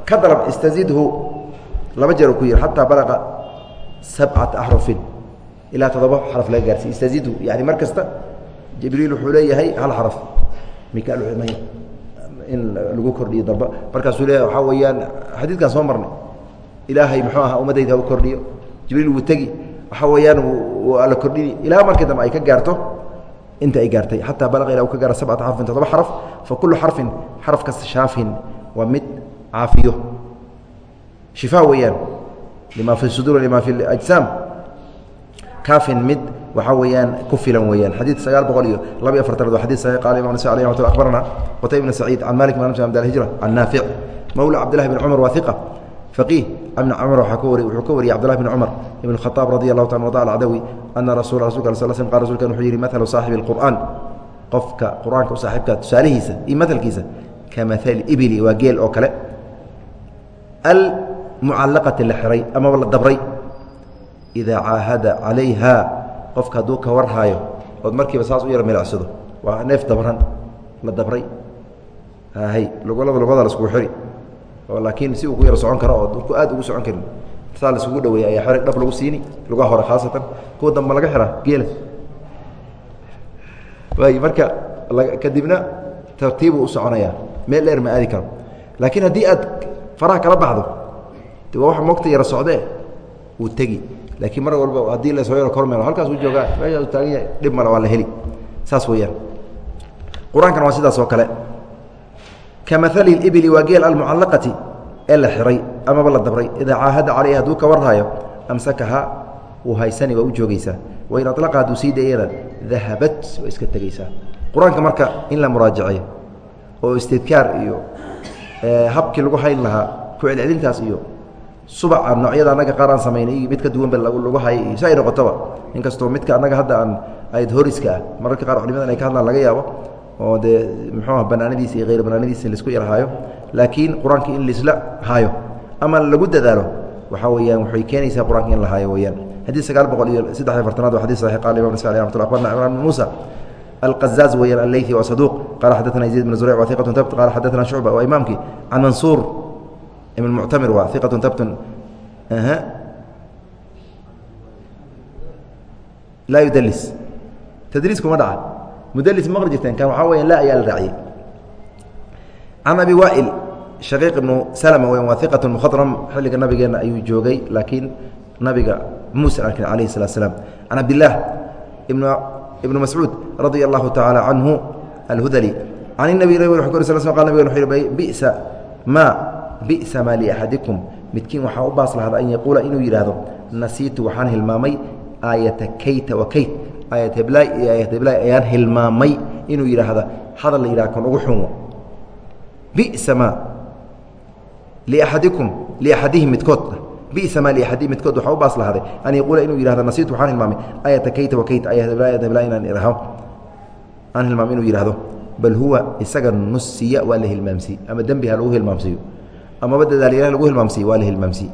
ka dalab istazidhu laba jeer ku yidhi xataa balaqa sabcata axrufin ilaa toddoba xaraf laga gaarsiy istazidhu yani mar kasta jibriil wuxuu leeyahay hal xaraf. Mikail in lagu kordhiyo damba markaasuu leeyahay waxaa weeyaan xadiidkaan soo marnay ilaahay muxuu ahaa ummaddayda ha u kordhiyo. Jibriil wuu tegi. Waxaa weeyaan waa la kordhini ilaa markii dambe ay ka gaarto inta ay gaartay. Xataa balaqa ila u ka gaara sabcata xarfin toddoba xaraf fa kullu xarfin xaraf kasta shaafin waa mid caafiyo. Shifaa weeyaan. Lima fi suduur lima fi ajsaam. Kaafin mid waxaa weeyaan ku filan weeyaan. Xadiid sagaal boqol iyo laba iyo afartanaad waa xadid saxiix qaala imam nasa alayh ramat akhbarana qutayb bn saciid can malik bn abd alhijra can naafic mawla cabdillahi bn cumar waa iqa faqiih ibn cumar wuxuu ka wariyay cabdillahi bn cumar ibn khataab radi allahu taala wada alcadawi ana rasul rasulka sal slm qal rasulkan wuxuu yihi mathalu saaxibi اlqur'aan qofka qur'aanka u saaxiibka tusaalihiisa iyo mahalkiisa ka mahali ibili waa geel oo kale almucallaqati la xiray amaba la dabray idaa caahada calayha qofka hadduu ka warhaayo ood markiiba saas u yar milicsado waa neef dabran la dabray lugolaba lugoda laskugu xiri oo laakiin si uu ku yaro socon karo oo dadku aad ugu socon karin saa laisugu dhaweeya ayaa xerig dhab lagu siini lugaha hore khaasatan kuwa dambe laga xiraa geela. Waay marka kadibna tartiibuu u soconayaa meel dheer ma aadi karo. Laakiin haddii aad faraha kala baxdo waa wax mogta yaro socdee? Wuu tegi. Laakiin mar walba haddii la soo yaro kormeel halkaas uu joogaa meesha uu taagan yahay dhib male waa la heli. Saas weeyaan. Qur'aankana waa sidaas oo kale ka maali ibili waa geel almucallaqati ee la xiray amaba la dabray. Idaa caahada calayha hadduu ka warhaayo amsakaha wuu haysani waa u joogeysaa wain alaqa hadduu sii dayada dahabat waa iska tegeysaa qur'aanka marka in la muraajaceeyo oo istidkaar iyo habkii lagu hayn lahaa ku celcelintaas iyo subaca noocyada annaga qaar aan samaynay mid ka duwanba lagu hayay iyo si ay noqotoba. Inkastoo midka annaga hadda aan ayd horiska ah mararka qaar culimadan ay ka hadlaan laga yaabo oo dee mxuuah banaanadiisa iyo hayr banaanadiisa la isku yar haayo laakiin qur'aanka in laisla haayo ama lagu dadaalo waxaa weyaan waxay keenaysaa qur'aanka in la haayo weyaan xadiid sagaal boqol iyo saddexiy afartanaad waa xadis saxi qala imam nasa aleh raxmtullah abarna imran bin muusa alqazaaz weyaan alleythi waa saduuq qaala xaddatana yaziid bn zureyc waa iqatun tabt qaala xaddatana shucba waa imaamkii can mansuur ibn muctamir waa iqatun tabtun. Laa yudlis tadliis kuma dhaca mudls ma qri jirteen kan waxaa weya la ayaa la raaciyey. Can abi waa'il shaqiiq ibnu salma weyan waa iqatu mukhadram xilliga nabigeenna ayuu joogay laakiin nabiga muusa arkin alayhi salatu slam can cabdillaah ibnu mascuud radia allahu tacaala canhu alhudali can inabi nabig wuxu kor sal sl qal nabig wuxuu bisa maa bisa maa liaxadikum midkiin waxaa u baas lahada an yaquula inuu yidhaahdo nasiitu waxaan hilmaamay aayata kayta wa kayt aayat heblaay iyo aayat heblaay ayaan hilmaamay inuu yidhaahda hadal la yidhaha kan ugu xunwo bisa maa liaadikum liaxadihim midkood. Bisa maa liaxadihim midkood waxaa u baas lahaaday an yaquula inuu yihahdo nasiitu waxaan hilmaamay aayata kayta wa kayt ayat heblaay ayat heblaay inaan idhaho aan hilmaamay inuu yidhahdo bal huwa isaga nusiya waa la hilmaamsiye ama dembi ha lagu hilmaamsiiyo. Amaba dadaalyah lagu hilmaamsiye waa la hilmaamsiye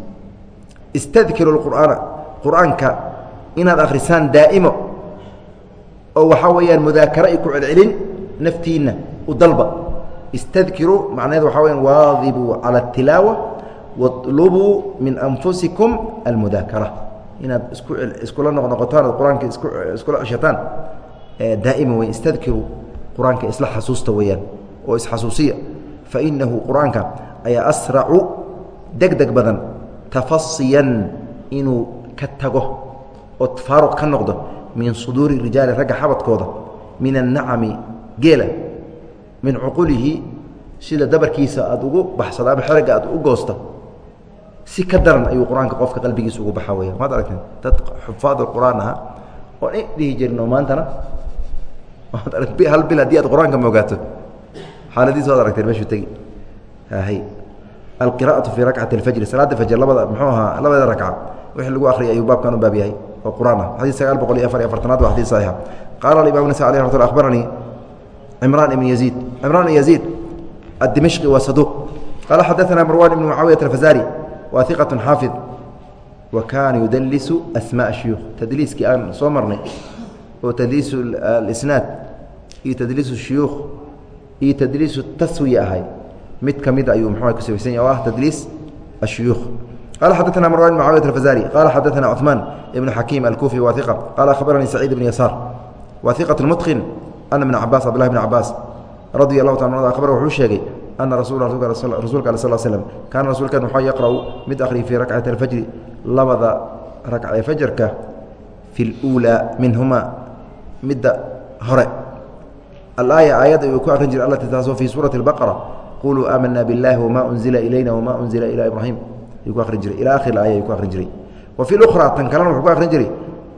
istadkiru qur'aana qur'aanka inaad akhrisaan daa'imo oo waxaa weeyaan mudaakaro ay ku celcelin naftiinna u dalba. Istadkiru macnaheed waxaa weyaan waadibuu cala اtilaawa waطlubuu min anfusikum almudaakara. Inaad isku iskula noqnoqotaan ood qur'aanka isku iskula ceshataan daa'ima weyn istadkiru qur'aanka isla xasuusta weeyaan oo isxasuusiya fainahu qur'aanka ayaa asracu deg badan tafasiyan inuu ka tago oo faaruq ka noqdo min suduuri rijaali ragga xabadkooda min annacami geela min cuqulihi sida dabarkiisa aada ugu baxsado ama xeragga aad u goosta. Si ka daran ayuu qur'aanka qofka qalbigiisa ugu baxa weya maad aragteen dad xufaad qur'aan aha oo dhin dhihi jirin oo maantana hal bil haddii aad qur'aanka moogaato. Xaaladiis waad aragteen meeshuu tegi. Hay alqira'atu fii rakcati اlfajri salaada fajr labada muxuu ahaa labada rakca wixii lagu akhriyay ayuu baabkan u baab yahay oo qur'aan ah. Xadiid sagaal boqol iyo afar iyo afartanaad waa xadiid saxiixa qaala alimaam nasa aleh raxmat lla akhbaranii cimraan ibn yaziid. Cimraan ibn yaziid addimishqi waa saduuq qaala xadaanaa marwaan ibn mucaawiyat alfazaari waa iqatu xaafid wa kaana yudallisu asmaa shuyuukh tadliiskii aan soo marnay oo tadliisu alisnaad iyo tadliisu shuyuukh iyo tadliisu taswiya ahay mid ka mida ah ayuu muxua ku samaysan yahy oo ah tadliis ashuyuukh قال xadثna مروان بن معاوية الفزاري قال xadثna عثمان بن حكيم الكوفي wa ثiqة قال أخبرني سعيد بن يسار wa ثiqة متقن أن بن cabاس عبد لله بن cabاس radي الlahu ta abar wuxuu sheegay ana rasul rasuulka al sl slm kaana rasuulkan waxaa yaqra'u mid akhriya fii rakcati alfajri labada rakcee fajarka fi اluulaa minhumaa midda hore alaaya aayad ayuu ku akhrin jiray alati taasoo fii suurati اbaqara quluu aamana biاllahi wma unzila ilayna wma unzila ilى ibrahim ayuu ku akhrin jiray ila akhir aaya ayuu ku akhrin jiray wa fi اlأkhra tan kalena wuxuu ku akhrin jiray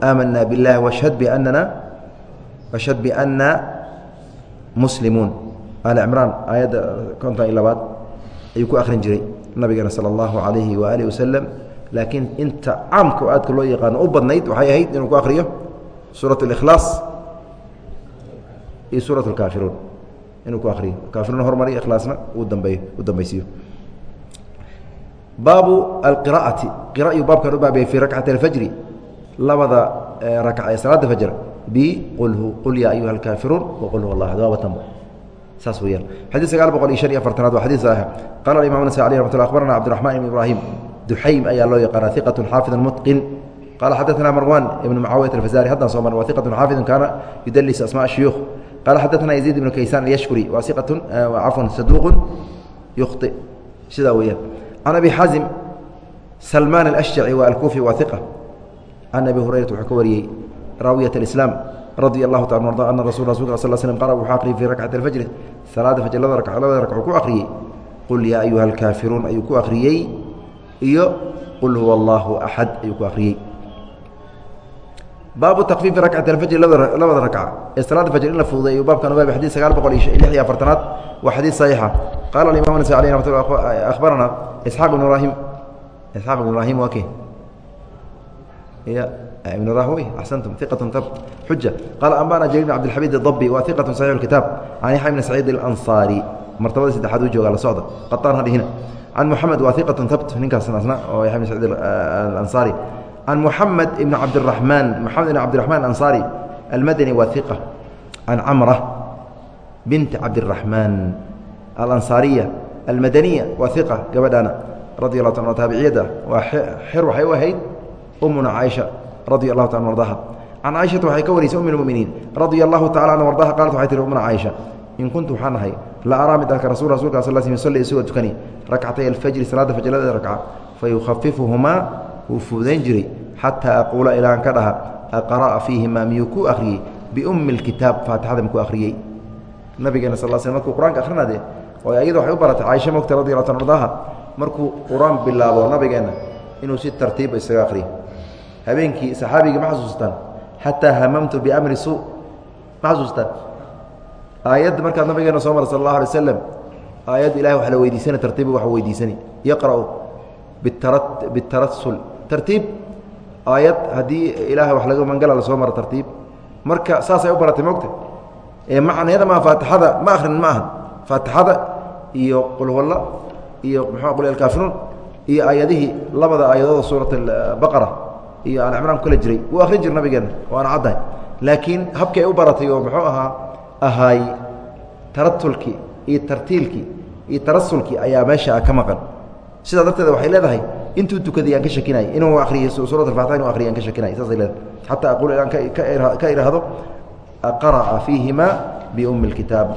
aamana biاllahi washhad bianana washhad biana muslimuun ali cimraan aayadda konton iyo labaad ayuu ku akhrin jiray nabigeena sala allahu calayhi waaalih wasalam laakiin inta caamka oo aadka loo yaqaano u badnayd waxay ahayd inuu ku akhriyo suurat اlikhlaas iyo suurat اlkaafiruun inuu ku akhriyo kaafiruun hormariyo ikhlaasna uu dambeeyo u dambaysiiyo baabu alqira'ati qira yuu baabkan u baabiyay fii rakcati alfajri labada rakca ee salaada fajr biqul qul yaa ayuha alkaafiruun waqul huwa allah dawabatanba saas weyaan xadii sagaal boqol iyo shan iyo afartanaad waa xadii saxiix qala imam nasai alih ramat lla akhbarana cabdiraxman ibn ibrahim duxaym ayaa loo yaqaana iqatu xaafidun mutqin qala xadaثna marwan ibn mucaawiyat alfazari haddaan soo marna wa iqatu xaafidun kaana yudalis asma shuyuukh qala xadaثna yaziid ibnu kaysan alyashkuri wa iqatun cafwan saduuqun yukhطi sidaa weeyaan can abi xaazim salmaan alashjaci wa alkufi wa iqa can abi hurayrata wuxuu ka wariyey raawiyat alislaam radi allahu taala arda ana rasul rasulka sal slm qara wuxuu akhriyay fii rakcati alfajri salaada fajr labada raka labada rakcuu ku akhriyey qul yaa ayuha alkaafiruun ayuu ku akhriyey iyo qul huwa allahu axad ayuu ku akhriyey baabu takfiifi rakcati alfajri labada rakca. Ee salaada fajr in la fududay baabkan ubaabay xadiid sagaal boqol iyo lixdii afartanaad waa xadiid saxiixa. Qaala alimaam nasa aleyh ramat akhbarana isxaaq ibn ibraahim isxaaq ibn ibraahim waa ke an muxamed ibn cabdiraxmaan maxamed ibn cabdiraxmaan ansaari almadani waa iqa can camra binti cabdiraxmaan alansaariya almadaniya waa iqa gabadhaana radi allahu ta taabiciyada waa xer waxay u ahayd ummuna caaisha radi allahu ta ardaha can caaishata waxay ka warisay um muminiin radia allahu tacala an ardaha qaalat waxay tihi ummuna caaisha in kuntu waxaa ahay la araa mid arka rasul rasulka sal sl sali isagoo tukani rakcatay alfajri salaada fajradeeda rakca fa yukhafifuhumaa wuu fuudayn jiray xataa aquula ilaan ka dhaha aqra'a fiihimaa miyuu ku akhriyey? Biummi اlkitaab faatixada mikuu akhriyey. Nabigeena sal sl markuu qur'aanka akhrinade oo ayada waxay u baratay caaisha mogta radi allahu ta ardaha markuu qur'aan bilaabo nabigeenna inuu si tartiiba isaga akhriyo habeenkii saxaabigii ma xasuustaan? Xataa hamamtu biamri suu. Ma xasuustaan? Aayadda markaad nabigeena soo mara sal allahu alay waslam aayadda ilahay wax la weydiisana tartiiba wax weydiisani. Yaqra'u bitara bitarasul tartiib aayad haddii ilaahay wax laga mangala la soo maro tartiib. Marka saasay u baratay mogta ee macnayada maa faatixada ma akhrin ma aha faatixada iyo qulhulla iyo muxuu qul alkaafiruun iyo aayadihii labada aayadooda suurat albaqara iyo alcimraan ku kala jiray. Wuu akhrin jir nabigeena waana caddahay. Laakiin habkii ay u baratay oo muxuu ahaa ahaay taratulkii iyo tartiilkii iyo tarasulkii ayaa meesha ka maqan. Sidaa darteed waxay leedahay intuu tukaday aan ka shakinay inuu akriyo suurat alfatxa inu akriyo aan ka shakinay saasay leedahay xataa aqul aan ka idhaahdo qara'a fiihima biumi اlkitaab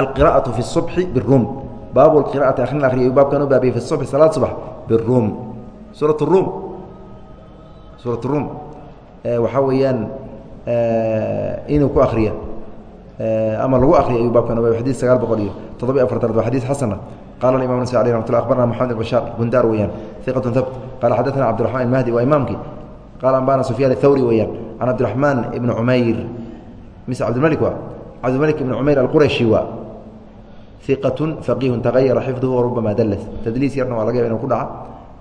alqira'aةu fi الصubxi biالrum baabu اqira'ati akhrin akriya baabkan u baabiyey fi الصubxi salaad subax biالrum suuraة الrum suuraة الrum waxaa weeyaan inuu ku akriya ama lagu akriya ayuu baabkan u baabiyey xadid sagaal boqol iyo toddobiy afartanaad waa xadiid xasana qala imam nas alيh ramat lla abarna mxamed bashaar bundaar weyaan iqaة habt qala xadaثna cabdiرaحman mahdi waa imaamkii qala ambana sufyaan الthawri weyaan can cabdiرaحmaan ibni cumayr mise cabdilmalik waa cabdilmalik ibn cumayr alqurashi waa iqaة faqiihu tagayara xifduhu warubama dallas tadliis yarna waa laga yaba inu ku dhaca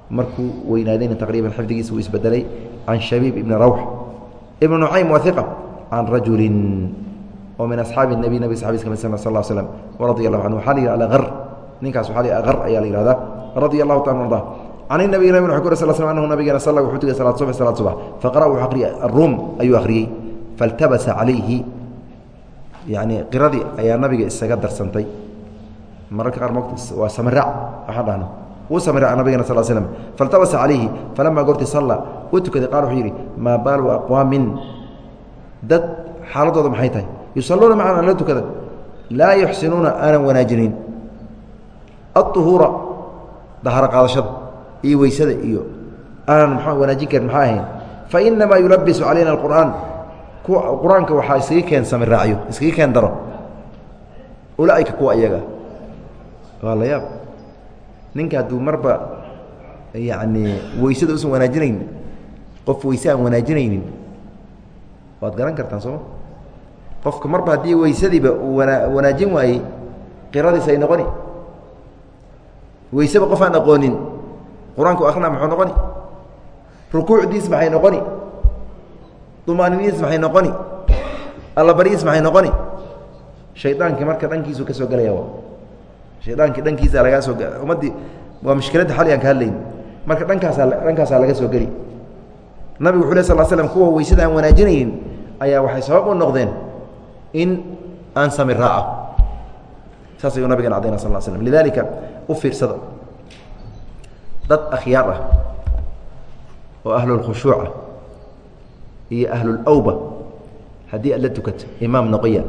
markuu weynaadayna taqriiban xifdigiisa uu isbedelay can shabiib ibni rawx ibn nucaym waa iqa can rajulin oo min asxaabi nebi nabig saxabis ka mid sal sal slm radia allahu canhu waxaa la yihahda ar ninkaas la ar ayaa la yihahdaa radia allahu taala arda can inabiy nabig sal sl anhu nabigeena salla wuxuu tugay salaad subx salaad subax. Faqara wuxuu akhriyay aruum ayuu akhriyey faltabasa calayhi yacni qiradii ayaa nabiga isaga darsantay. Mararka qaar mota waa samiraac waxaan dhahno wuu samiraaca nabigena sal slm faltabasa calayhi falamaa goorti salla u tukaday qaal wuxuu yidhi maa baalu aqwaamin? Dad xaaladooda maxay tahay? Yusalluuna macana la tukada. Laa yuxsinuuna aanan wanaajinin aلطuhuura daharo qaadashada iyo weysada iyo aanan m wanaajin karin maxaa ahayn fainamaa yulabisu calayna اqur'aan qur-aanka waxaa iskaga keen samiraacyo iskaga keen daro ulaaika kuwa iyaga waa la yaab ninka hadduu marba yacni weysada usan wanaajinaynin qof weyse aan wanaajinaynin waad garan kartaan sooma qofka marba haddii weysadiiba uu wana wanaajin waayey qiradiis ay noqoni weyseba qof aan aqoonin. Qur'aanku akhrina muxuu noqoni? Rukuucdiis maxay noqoni? Dumaaninidiis maxay noqoni? Allabariis maxay noqoni? Shaydaankii marka dhankiisuu ka soo gelaya shaydaankii dhankiisa lagaa soo ummaddii waa mushkiladda xali ka hadlayn marka dhankaasaa dhankaasaa laga soo geli. Nabigu wuxu leh sal slm kuwa weysada aan wanaajinaynin ayaa waxay sabab u noqdeen in aan sami raaco saas ayuu nabigan cadayna sal slm lidaalika u fiirsada. Dad akhyaar ah oo ahlulkhushuuca iyo ahlulawba haddii aad la tukato imaam noqoya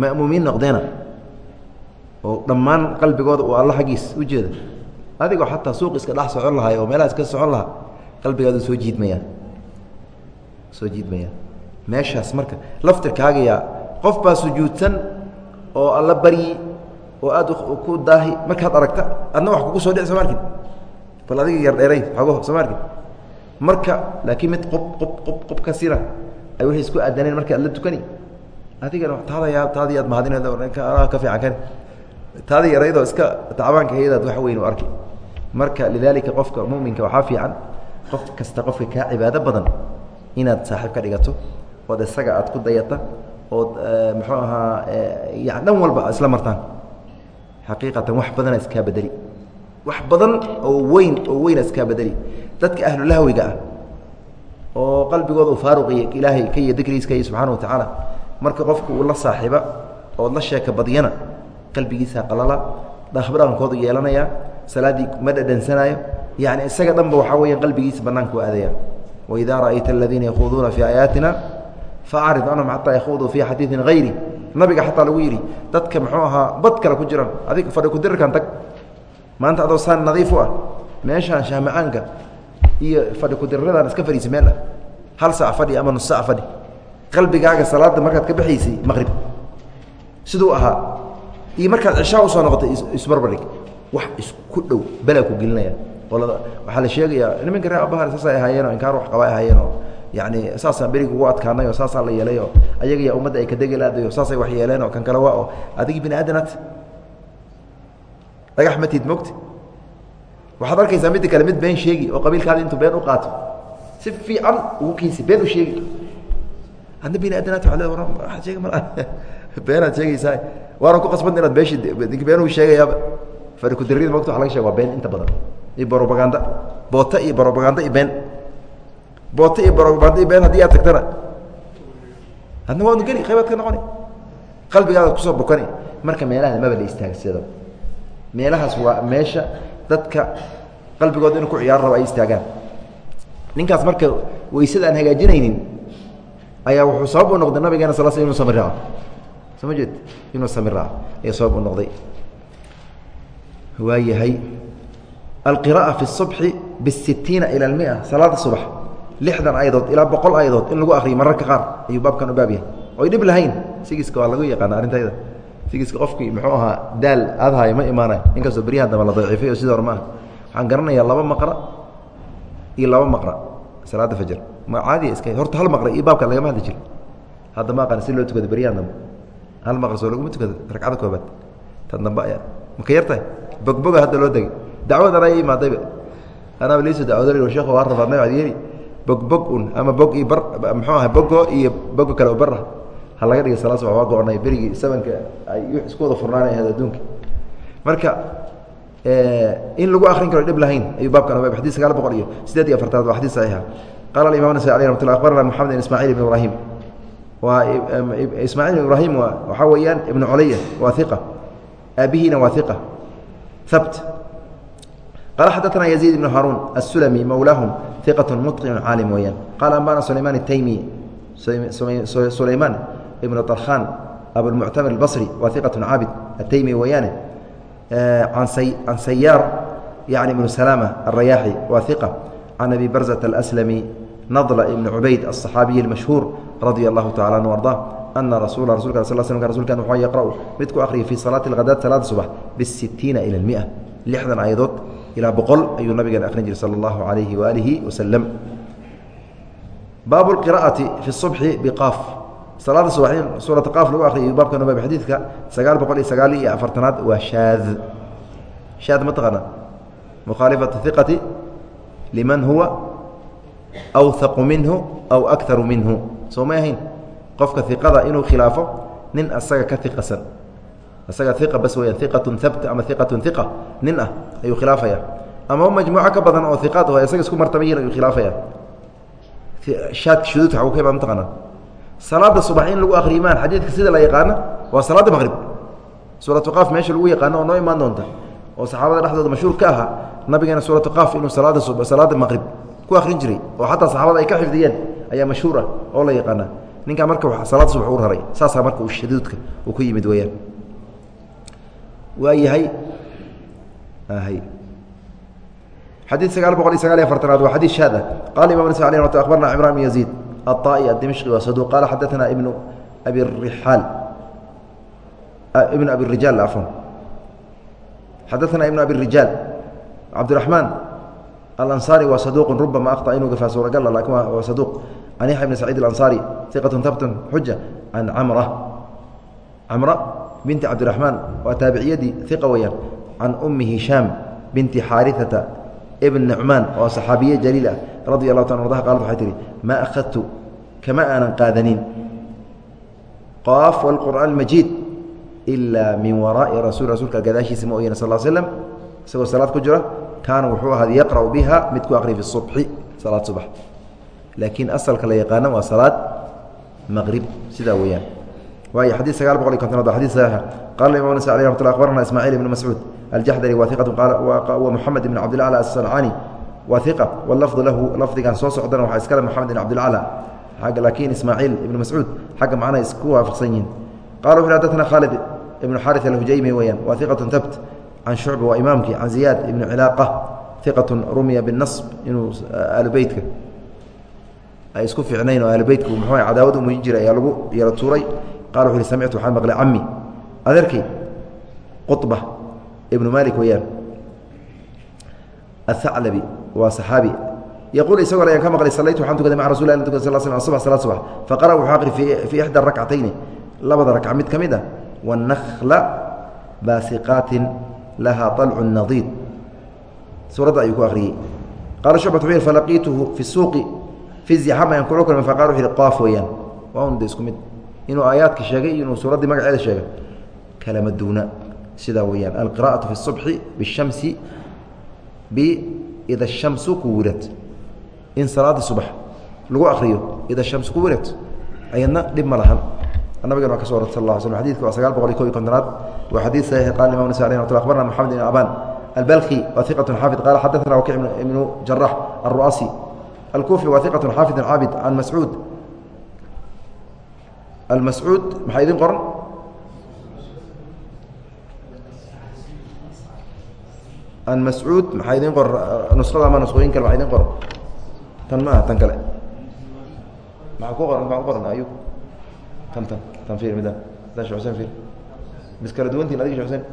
ma'muumiin noqdeena oo dhammaan qalbigooda uu alla xaggiis u jeeda adigoo xataa suuq iska dhex socon lahay oo meelaha iska socon lahaa qalbigaadu soo jiidmayaa soo jiidmayaa meeshaas marka laftirkaagayaa qof baa sujuudsan oo alla baryi oo aad ku daahi. Markaad aragta adna wax kugu soo dhici soo maarkin bal adiga yar dheeray xoogo soo maarkin marka laakiin mid qob qob qob qob ka sina ay waxay isku aadaneen marka aad la tukani. Adigana taadayaa taadii aad mahadined ka fiican kan. Taadii yaraydoo iska tacbaanka hayadaad wax weyn u arki. Marka lidaalika qofka muminka waxaa fiican qof kasta qofka kaa cibaado badan inaad saaxiib ka dhigato ood isaga aad ku dayata ood muxuu ahaa yani dhan walba isla martaan. Xaqiiqatan wax badana iskaa bedeli. Wax badan oo weyn oo weyna iskaa bedeli. Dadka ahlulahwiga ah oo qalbigooda u faaruqiya ilaahay ka iyo dikriiska iyo subxaana wa tacaala. Marka qofku uu la saaxiiba ood la sheeka badyana qalbigiisaa qalala dhaqankoodu yeelanaya salaaddii ma dhadhansanaayo yani isaga dhanba waxaa weya qalbigiisa banaanku aadaya. Waidaa ra'ayta aladiina yakhuuduuna fii aayaatina faacrid canhum xataa yakhuuduu fii xadiiin hayri nabiga xataa lagu yidhi dadka muxuu ahaa bad kale ku jiran adig fadhi kudirarkan tag maanta adoo saan nadiif u ah meeshaan shaamacaanka iyo fadhi kudiraradan iska fadhiisa meel ah hal sac fadhi ama nus sac fadhi qalbigaaga salaada markaad ka baxaysay maqrib siduu ahaa iyo markaad cishaa u soo noqotay isbarbardhig wax isku dhow belaa ku gelinaya waxaa la sheegayaa nimanka reer abahar saasay ahaayeenoo inkaar wax qaba ahaayeenoo yani saasaan beriga ugu adkaanay oo saasaa la yeelay oo ayaga yaa ummadda ay ka degelaadayo saasay wax yeeleen oo kan kale waa oo adigii bini aadanaad dhagax matid mogta waxaad arkaysaa midda kale mid been sheegi oo qabiilkaada intuu been u qaato. Si fiican ugu kiisi been u sheegi. Adna bini aadanaad waa le waaad sheega mal beenaad sheegaysaa waana ku qasbanta inaad beeshi ninki been uu sheegayaaba. Fari kudirrida mogta waa laga shega waa been inta badan. Iyo brobaganda boota iyo brobaganda iyo been boota iyo brobaganda iyo been haddii aad tagtana adna waanu geli qaybaad ka noqoni qalbigaada kusoo bokani marka meelaha maba la istaagsado meelahaas waa meesha dadka qalbigooda inuu ku ciyaar rabo ay istaagaan ninkaas marka weysada aan hagaajinaynin ayaa wuxuu sabab u noqday nabigeena sal sl inu sami raaco soo ma jeed inuu sami raaco ayaa sabab u noqday waa yahay alqira'a fi الصubxi bالsitiina ilى اlmia salaada subax lixdan ayadood ilaa boqol ayadood in lagu akriyo mararka qaar ayuu baabkan u baab yahay. Oy dhib lahayn. Sigiska waa lagu yaqaana arrintayda sigiska qofkii muxuu ahaa daal adhayo ma imaanayo inkastoo beryahan damba la daciifay oo hore maaha waxaan garanayaa laba maqra iyo laba maqra salaada fajar ma caadiya iska horta hal maqra iyo baabkan lagama hadli jiro hadda ma aqaan si loo tukado beryahan dambe hal maqra soo laguma tukado. Ragcada koobaad tan dambe ayaa maka yartahay? Bogboga hadda loo degay. Dacwadan ay imaadayba. Anaaba liisoo dacwada sheekh waa rafaadnay waad yeeli bogbog ama bog iyo bar muxuu aha bogo iyo bogo kale oo bar ah. Ha laga dhigay salaad subax waa go-nay berigii sabanka ay isku wada furnaana ahayd adduunka. Marka in lagu akrin karo dhib lahayn ayuu baabkan oga xadis sagaal boqol iyo sideed iyo afartanaad waa xadis saxiixa. Qala alimam nasai aleh ramat llah akbarana moxamed ibn ismaaciil ibn ibrahim waa ismaaciil ibn ibrahim waxaa weeyaan ibnu culaya waa iqa aabihiina waa iqa habt qala xadaثna yaزيid ibn haruun الsulmi mowlaahum iqaة muطqin caalim weeyaan qala ambana sulayman الtaymi sulayman ibn طarkhan abulmuctamir اlbصri waa iqaة caabid ataymi weeyaane can sayaar yani ibnu salama الrayaaxi waa iqa can abi barzة الأslmi nadla ibn cubayd الصaxaabiyi اlmashhuur radia اllahu tacala anhu arda ana rasul rasulka sal sl rsulkan wuxuu yaqra'u mid ku akhriyay fii salaati اlhadaad salaada subax bالsitiina ilى اlmئة lixdan aayadood ilaa boqol ayuu nabigeena akhrin jiray sala allahu calayhi waaalihi wasalam baabu lqira'ati fi subxi biqaaf salaada subax in suurata qaaf lagu akhriyayo baabka nobab xadiidka sagaal boqol iyo sagaal iyo afartanaad waa shaad shaad ma taqaana mukhaalifatu hiqati liman huwa awhaqu minhu aw akharu minhu. Soo may ahayn? Qofka hiqada inuu khilaafo nin asaga ka hiqasan isaga iqa bas weyaan iqatun habt ama iqatun iqa nin ah ayuu khilaafaya. Ama majmuuco ka badan oo iqaad o isaga isku martabayiin ayuu khilaafaya. Shaadka ka imaa mataqaana salaada subax in lagu akriyo maan xadiidka sida la yaqaana waa salaada maqrib suuratu qaaf meesha lagu yaqaano oo noo imaan doonta oo saxaabada dhexdooda mashhuur ka ahaa nabigeena suuratu qaaf inuu salaada salaada maqrib ku akrin jiray oo xataa saxaabada ay ka xifdiyeen ayaa mashhuur ah oo la yaqaana ninkaa marka salaada subax u raray saasaa marka uu shaduudka uu ku yimid weyaan waa yahay xadيiث sagaal boqol iyo sagaal iyo afartanaad waa xadيث shaad ah qala imam ن ه abarna cمrان بن يزيد الطائي الdمشقي waa صدوq qala xadaثna بن abi الرحاal بن abi الرiجاal عفوا xadaثna iبن abi الرiجاal cabدiرحمaن الأنصاري waa صدوq رubama أخطأ inuu gafaa suuragal lakin waa صدوq عن yaحيى بن سعيد الأنصاري ثiqة hbt xuجة عن cمرة cمرة binti cabdiraxmaan waa taabiciyadii iqa weyaan can ummi hishaam binti xaariata ibn nucmaan oo saxaabiye jaliil ah radi allahu ta ardaha qaalad waxay tihi maa akhadtu kama aanan qaadanin. Qaaf wاlqur'aan اlmajiid ilaa min waraa'i rasul rasuulka gadaashiisa ma oyana sal slm isagoo salaad ku jira kaana wuxuu ahaad yaqra'u biha mid ku aqri fi subxi salaad subax. Laakiin asalka la yaqaano waa salaad maqrib sidaa weeyaan waay xadii sagaal boqol iy kontonaad waa xadii saxiixa qaala imam nasa aleh raxmatulah akhbarana ismaaciil ibnu mascuud aljaxdari wa iqatu wa moxamed ibn cabdillah al asalcani wa iqa walafdu lahu lafdigan soo socdana waxaa iskale moxamed ibn cabdilcala laakiin ismaaciil ibnu mascuud xagga macnaha isku waafaqsan yihiin qala wuxu hadatna khaalid ibnu xarit alhujaymi weyaan wa iqatun tabt can shucba waa imaamkii can ziyaad ibnu cilaaqa iqatun rumiya binasb inuu eh, aalubeytka ay isku fiicnayn oo aalubeytku muxuu cadaawad u muujin jiray ayaa lagu yaro tuuray qaa wuuu hi samictu waxaan maqlay cami adeerkay quطba ibnu malik weyaan aaclabi waa saxaabi yaquul isagoo ayaan ka maqlay salaytu waxaan tukaday maca rasul tka sal sl sub salad subax faqara wuxuu aqri fii ixda rakcatayni labada rakca mid ka mid a wanakla baasiqaatin laha alcu nadiid suuradda ayuu ku akriyey qaala shucbat wuxuu yhi falaqiituhu fi suuqi fi zixam ayaan kula kulmay faqala wuxu yhi qoaf weeyaan waa un de isku mid inuu aayaadka sheegay iyo inuu suuraddii magaceeda sheegay kalama duuna sidaa weeyaan alqira'aةu fi الصubxi bالshamsi bida الshamsu kuwirad in salaada subax lagu akriyo ida shamsu kuwirad ayadna dhib ma lahan nabigan waa ka so orortay sal lla slam xadidka waa sagaal boqol iyo kob iyo kontonaad waa xadiid saxiix qala imam nasa alih mat abarna moxamed ibn aban albalki wa iqat xaafid qala xadaثna wakic ibnu jarax alru'asi alkufi wa iqat xaafid caabid can mascuud almascuud maxaa idin qoran? Almascuud maxaa idin qoran? Nusada ama nusqooyin kale maxaa idin qoran? Tan ma aha tan kale. Maxaa ku qoran? Maxaa ku qoran? Ayub tan tan tan fiir mida? Da sheh xuseen fiir. Mis kala duwantiin adiga sheh xuseen.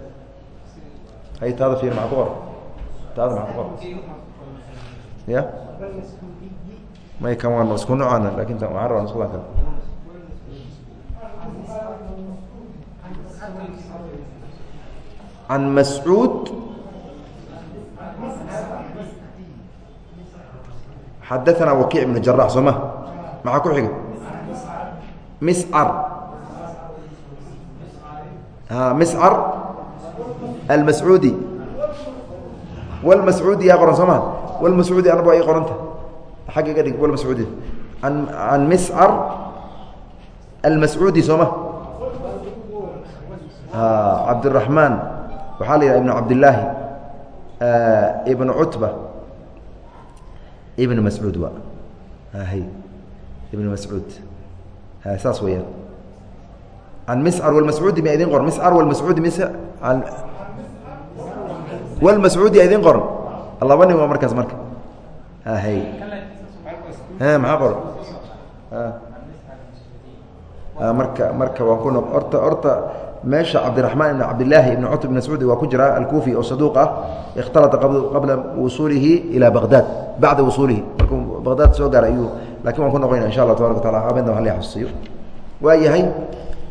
Hay taada fiir maxaa ku qoran? Taada maxaa ku qoran? Ya? May kan waa isku nocaana laakiin tan waxaan rabaa nusqadan kale can mascuud xadaثna wakiic ibnu jarax soo ma? Maxaa ku xiga? Miscar miscar almascuudi wlmascuudi yaa qoran soo ma? Wlmascuudi anaba ii qoranta xagga iga dhig wlmascuudi an miscar almascuudi soo ma cabdiraxmaan waxaa la yidhaha ibn cabdillaahi ibn cutba. Ibn mascuud wa. Hy ibn mascuud. Saas weyaan can miscar wlmascuudi ma idin qoran miscar wlmascuudi mise wlmascuudi idin qoran laba nin waa markaas marka. Hy maxaa qoran marka marka waan ku noq orta horta meesha cabdiraxmaan ibn cabdilaahi ibn cutb ibn mascuudi waa ku jira alkuufi oo saduuq ah ikhtalata qabla wusuulihi ilaa baqdaad bacda wusuulihi. Markuu baqdaad soo gaaray ayuu laakiin waan ku noqonayna insha allah tabaraka wataala habeenna hal xasuusiyo. Waa yahay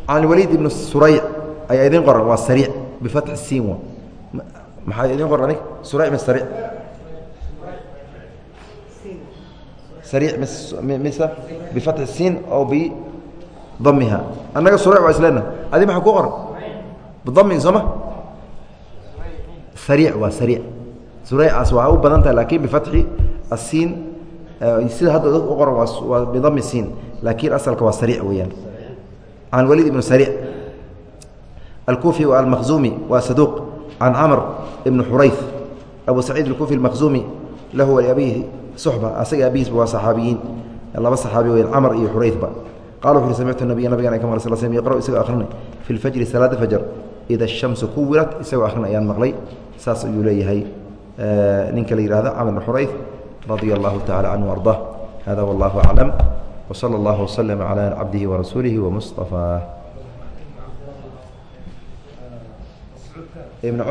can waliid ibn surayc ayaa idin qoran waa sariic bifatxi siin wa. Maxaa idin qoran anig surayc mis sariic? Sariic mis mise bifatxi siin oo bi damiha. Annaga surayc waa isleena. Adi maxaa ku qoran bidami sooma sariic waa sariic. Suraycaas waa u badan tahay laakiin bifatxi asiin sida hadda dad u qoran waa bidami siin. Laakiin asalka waa sariic weeyaan. Can waliid ibn sariic. Alkufi almakhzumi waa saduuq. Can camr ibn xurayf abu saciid alkufi almakhzumi. Lahu waliabihi suxba. Asaga abihiisba waa saxaabiyiin. Laba saxaabi weyan camr iyo xurayfba qala ui samictu nabiya nabigan ka maqlay sal sl yaqra isagoo akhrinay fi lfajri salaada fajr ida ashamsu kuwirat isagoo akhrinay ayaan maqlay saas ayuu leeyahay ninka la yihahdo camr bn xurayf radia allahu tacala canhu ardah hada wallahu aclam wsala allahu waslama calaa cabdihi warasuulihi wamustafaah